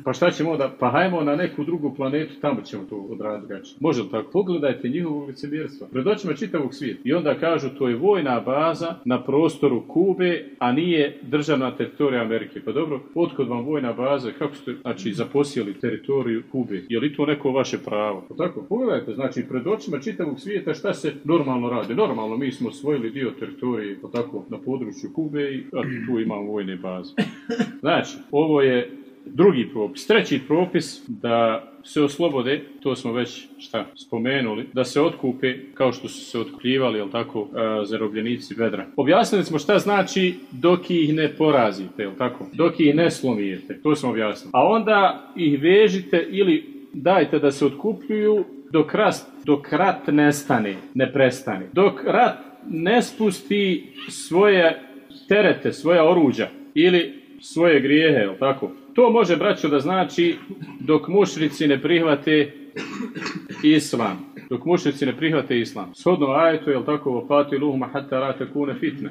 pa šta ćemo da, pa hajmo na neku drugu planetu, tamo ćemo to odraditi. Može tako? Pogledajte njihovo licemjerstvo. Pred očima čitavog svijeta. I onda kažu, to je vojna baza na prostoru Kube, a nije državna teritorija Amerike. Pa dobro, otkud vam vojna baza, kako ste, znači, zaposjeli teritoriju Kube? Je li to neko vaše pravo? Pa tako? Pogledajte, znači, pred očima čitavog svijeta šta se normalno radi. Normalno, mi smo osvojili dio teritorije, pa tako, na području Kube i eto, tu imamo vojne baze. Znači, ovo je drugi propis. Treći propis da se oslobode, to smo već šta spomenuli, da se otkupe kao što su se otkupljivali, jel tako, e, zarobljenici vedra. Objasnili smo šta znači dok ih ne porazite, jel tako, dok ih ne slomijete, to smo objasnili. A onda ih vežite ili dajte da se otkupljuju dok rat, dok rat nestane, ne prestane. Dok rat ne spusti svoje terete, svoja oruđa ili svoje grijehe, jel tako? To može, braćo, da znači dok mušrici ne prihvate islam. Dok mušrici ne prihvate islam. Shodno ajetu, jel tako, opati luhuma hatta rate kune fitne.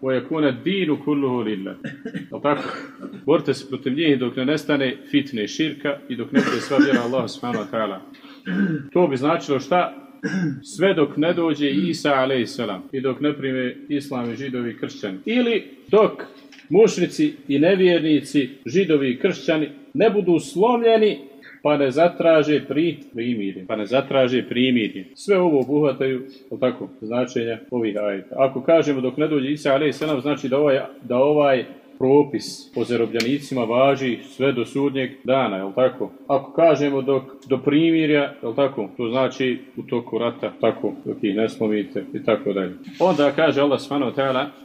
Koje kune dinu kulluhu lillah. Jel tako? Borite se protiv njih dok ne nestane fitne širka i dok ne bude sva vjera Allah subhanahu. To bi značilo šta? Sve dok ne dođe Isa a.s. i dok ne prime islam i židovi i kršćani. Ili dok mušnici i nevjernici, židovi i kršćani, ne budu slomljeni pa ne zatraže pri primirje. Pa ne zatraže primirje. Sve ovo obuhvataju, o tako, značenja ovih ajeta. Ako kažemo dok ne dođe Isa a.s. znači da ovaj, da ovaj propis o zarobljenicima važi sve do sudnjeg dana, jel tako? Ako kažemo dok do primirja, jel tako? To znači u toku rata, tako, dok ih ne slomite i tako dalje. Onda kaže Allah subhanahu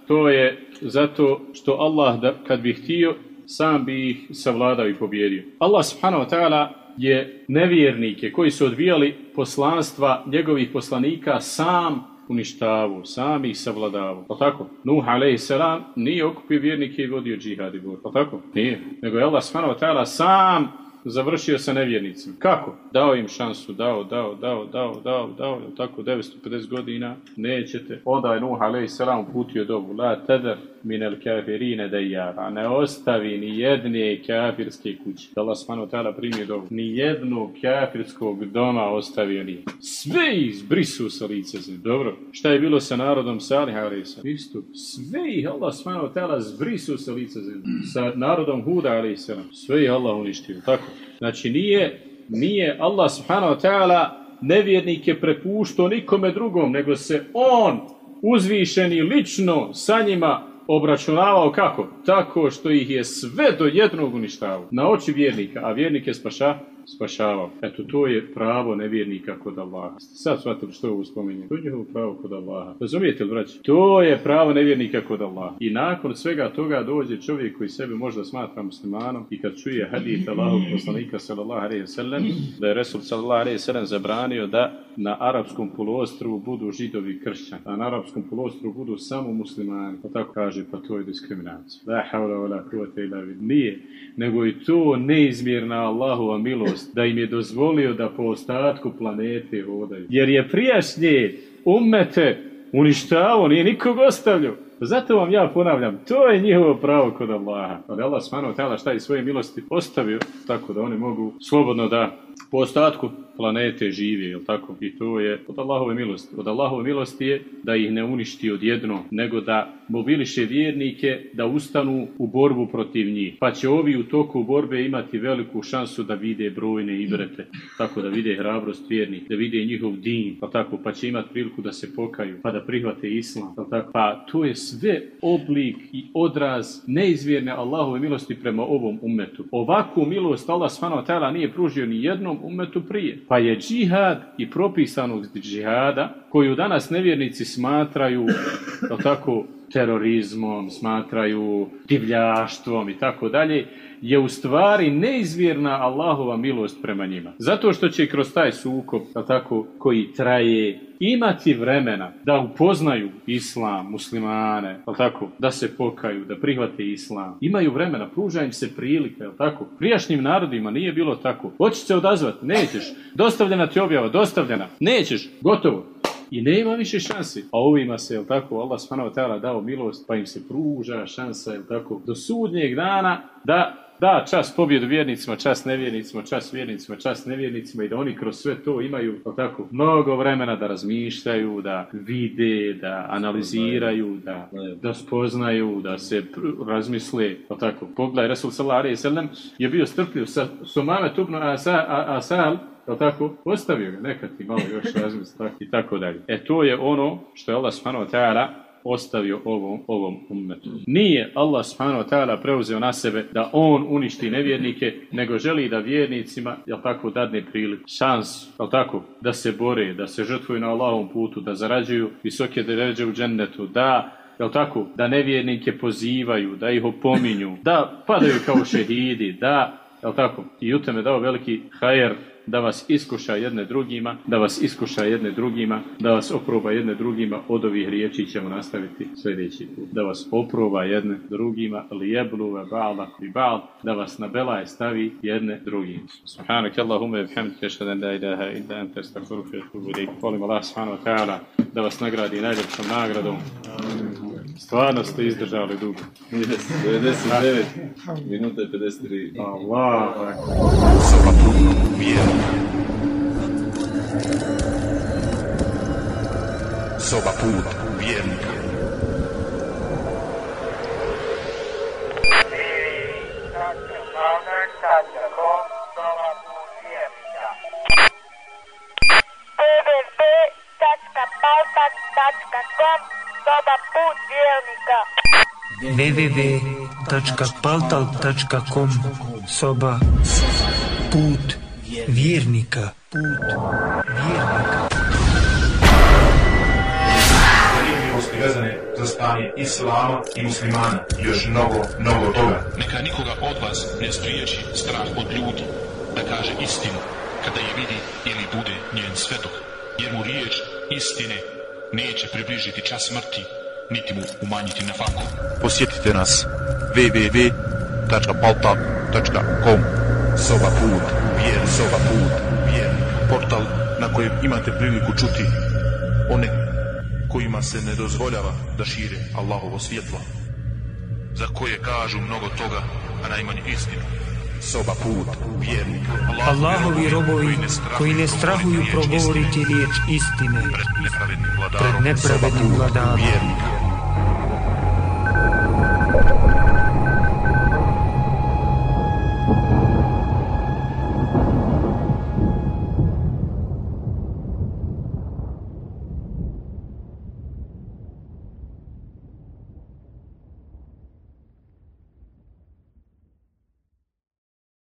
to je zato što Allah da, kad bi htio, sam bi ih savladao i pobjedio. Allah subhanahu wa ta'ala je nevjernike koji su odbijali poslanstva njegovih poslanika sam uništavu, sami ih savladavu. Pa tako? Nuh a.s. nije okupio vjernike i vodio džihad i bor. Pa tako? Nije. Nego je Allah s.w.t. sam završio sa nevjernicima. Kako? Dao im šansu, dao, dao, dao, dao, dao, dao, tako, 950 godina, nećete. Onda je Nuh a.s. uputio dobu, la teder minel kafirine dejara, ne ostavi ni jedne kafirske kuće. Da Allah smanu tada primio dobu. Ni jednog kafirskog doma ostavio nije. Sve ih zbrisu sa lice zemlje. Dobro. Šta je bilo sa narodom Salih a.s. Isto. Sve ih Allah smanu tada zbrisu sa lice zemlje. Sa narodom Huda a.s. Sve ih Allah uništio. Tako. Znači nije, nije Allah subhanahu wa ta'ala nevjernike prepuštao nikome drugom, nego se on uzvišeni lično sa njima obračunavao kako? Tako što ih je sve do jednog uništavao. Na oči vjernika, a vjernik je spaša, spašavao. Eto, to je pravo nevjernika kod Allaha. Ste sad shvatili što ovo spominje? To je njihovo pravo kod Allaha. Razumijete li, braći? To je pravo nevjernika kod Allaha. I nakon svega toga dođe čovjek koji sebe možda smatra muslimanom i kad čuje hadith Allahog poslanika sallallahu alaihi sallam, da je Resul sallallahu alaihi sallam zabranio da na arapskom poluostrvu budu židovi kršćani, a na arapskom poluostrvu budu samo muslimani. Pa tako kaže, pa to je diskriminacija. La havla wala billah. Nije, nego i to neizmjerna Allahova milost da im je dozvolio da po ostatku planete hodaju. Jer je prijašnje ummete uništavao, nije nikog ostavljao. Zato vam ja ponavljam, to je njihovo pravo kod Allaha. Ali Allah smanu tela šta i svoje milosti ostavio, tako da oni mogu slobodno da po ostatku planete žive, jel tako? I to je od Allahove milosti. Od Allahove milosti je da ih ne uništi odjedno, nego da mobiliše vjernike da ustanu u borbu protiv njih. Pa će ovi u toku borbe imati veliku šansu da vide brojne ibrete, tako da vide hrabrost vjernih, da vide njihov din, pa tako, pa će imati priliku da se pokaju, pa da prihvate islam, pa tako. Pa to je sve oblik i odraz neizvjerne Allahove milosti prema ovom umetu. Ovakvu milost Allah s.w.t. nije pružio ni jednom umetu prije. Pa je džihad i propisanog džihada koju danas nevjernici smatraju, tako, terorizmom, smatraju divljaštvom i tako dalje, je u stvari neizvjerna Allahova milost prema njima. Zato što će kroz taj sukob, tako, koji traje, imati vremena da upoznaju islam, muslimane, tako, da se pokaju, da prihvate islam. Imaju vremena, pruža im se prilika, jel tako. Prijašnjim narodima nije bilo tako. Hoćeš se odazvati, nećeš. Dostavljena ti objava, dostavljena. Nećeš, gotovo. I nema više šansi. A ovima se, jel tako, Allah ta'ala dao milost, pa im se pruža šansa, jel tako, do sudnjeg dana da da čas pobjedu vjernicima, čas nevjernicima, čas vjernicima, čas nevjernicima i da oni kroz sve to imaju tako, mnogo vremena da razmišljaju, da vide, da analiziraju, da, da spoznaju, da se razmisle. Tako, pogledaj, Rasul sallallahu je bio strpljiv sa Sumame Tubno Asal, Jel tako? Ostavio ga, neka ti malo još razmisli tako, i tako dalje. E to je ono što je Allah subhanahu wa ta'ala ostavio ovom, ovom ummetu. Nije Allah subhanahu wa ta'ala preuzeo na sebe da on uništi nevjernike, nego želi da vjernicima, jel tako, dadne priliku, šans, jel tako, da se bore, da se žrtvuju na Allahovom putu, da zarađuju visoke deređe u džennetu, da Jel tako? Da nevjernike pozivaju, da ih opominju, da padaju kao šehidi, da, jel tako? I u tome dao veliki hajer da vas iskuša jedne drugima, da vas iskuša jedne drugima, da vas oproba jedne drugima, od ovih riječi ćemo nastaviti sljedeći put. Da vas oproba jedne drugima, li jebluve ba'da bi ba'd, da vas na belaje stavi jedne drugim. Subhanak Allahume bihamdike an la ilaha illa anta astaghfiruka wa atubu. Molim Allah subhanahu wa ta'ala da vas nagradi najljepšom nagradom. Stvarno ste izdržali dugo. 99 minuta i 53. Allah. Soba punog vjernika. Soba put vjernika. www.paltak.com Soba put. www.paltal.com Soba Put vjernika Put vjernika vezane za stanje islama i muslimana. I još mnogo, mnogo toga. Neka nikoga od vas ne spriječi strah od ljudi da kaže istinu kada je vidi ili bude njen svedok, jer mu riječ istine neće približiti čas smrti, niti mu umanjiti na faku. Posjetite nas www.paltak.com Soba put vjer, soba put vjer. Portal na kojem imate priliku čuti one kojima se ne dozvoljava da šire Allahovo svjetlo. Za koje kažu mnogo toga, a najmanje istinu. Soba put vjernika. Allahovi robovi koji ne strahuju progovoriti riječ istine pred nepravednim pred nepravednim vladarom vjernika.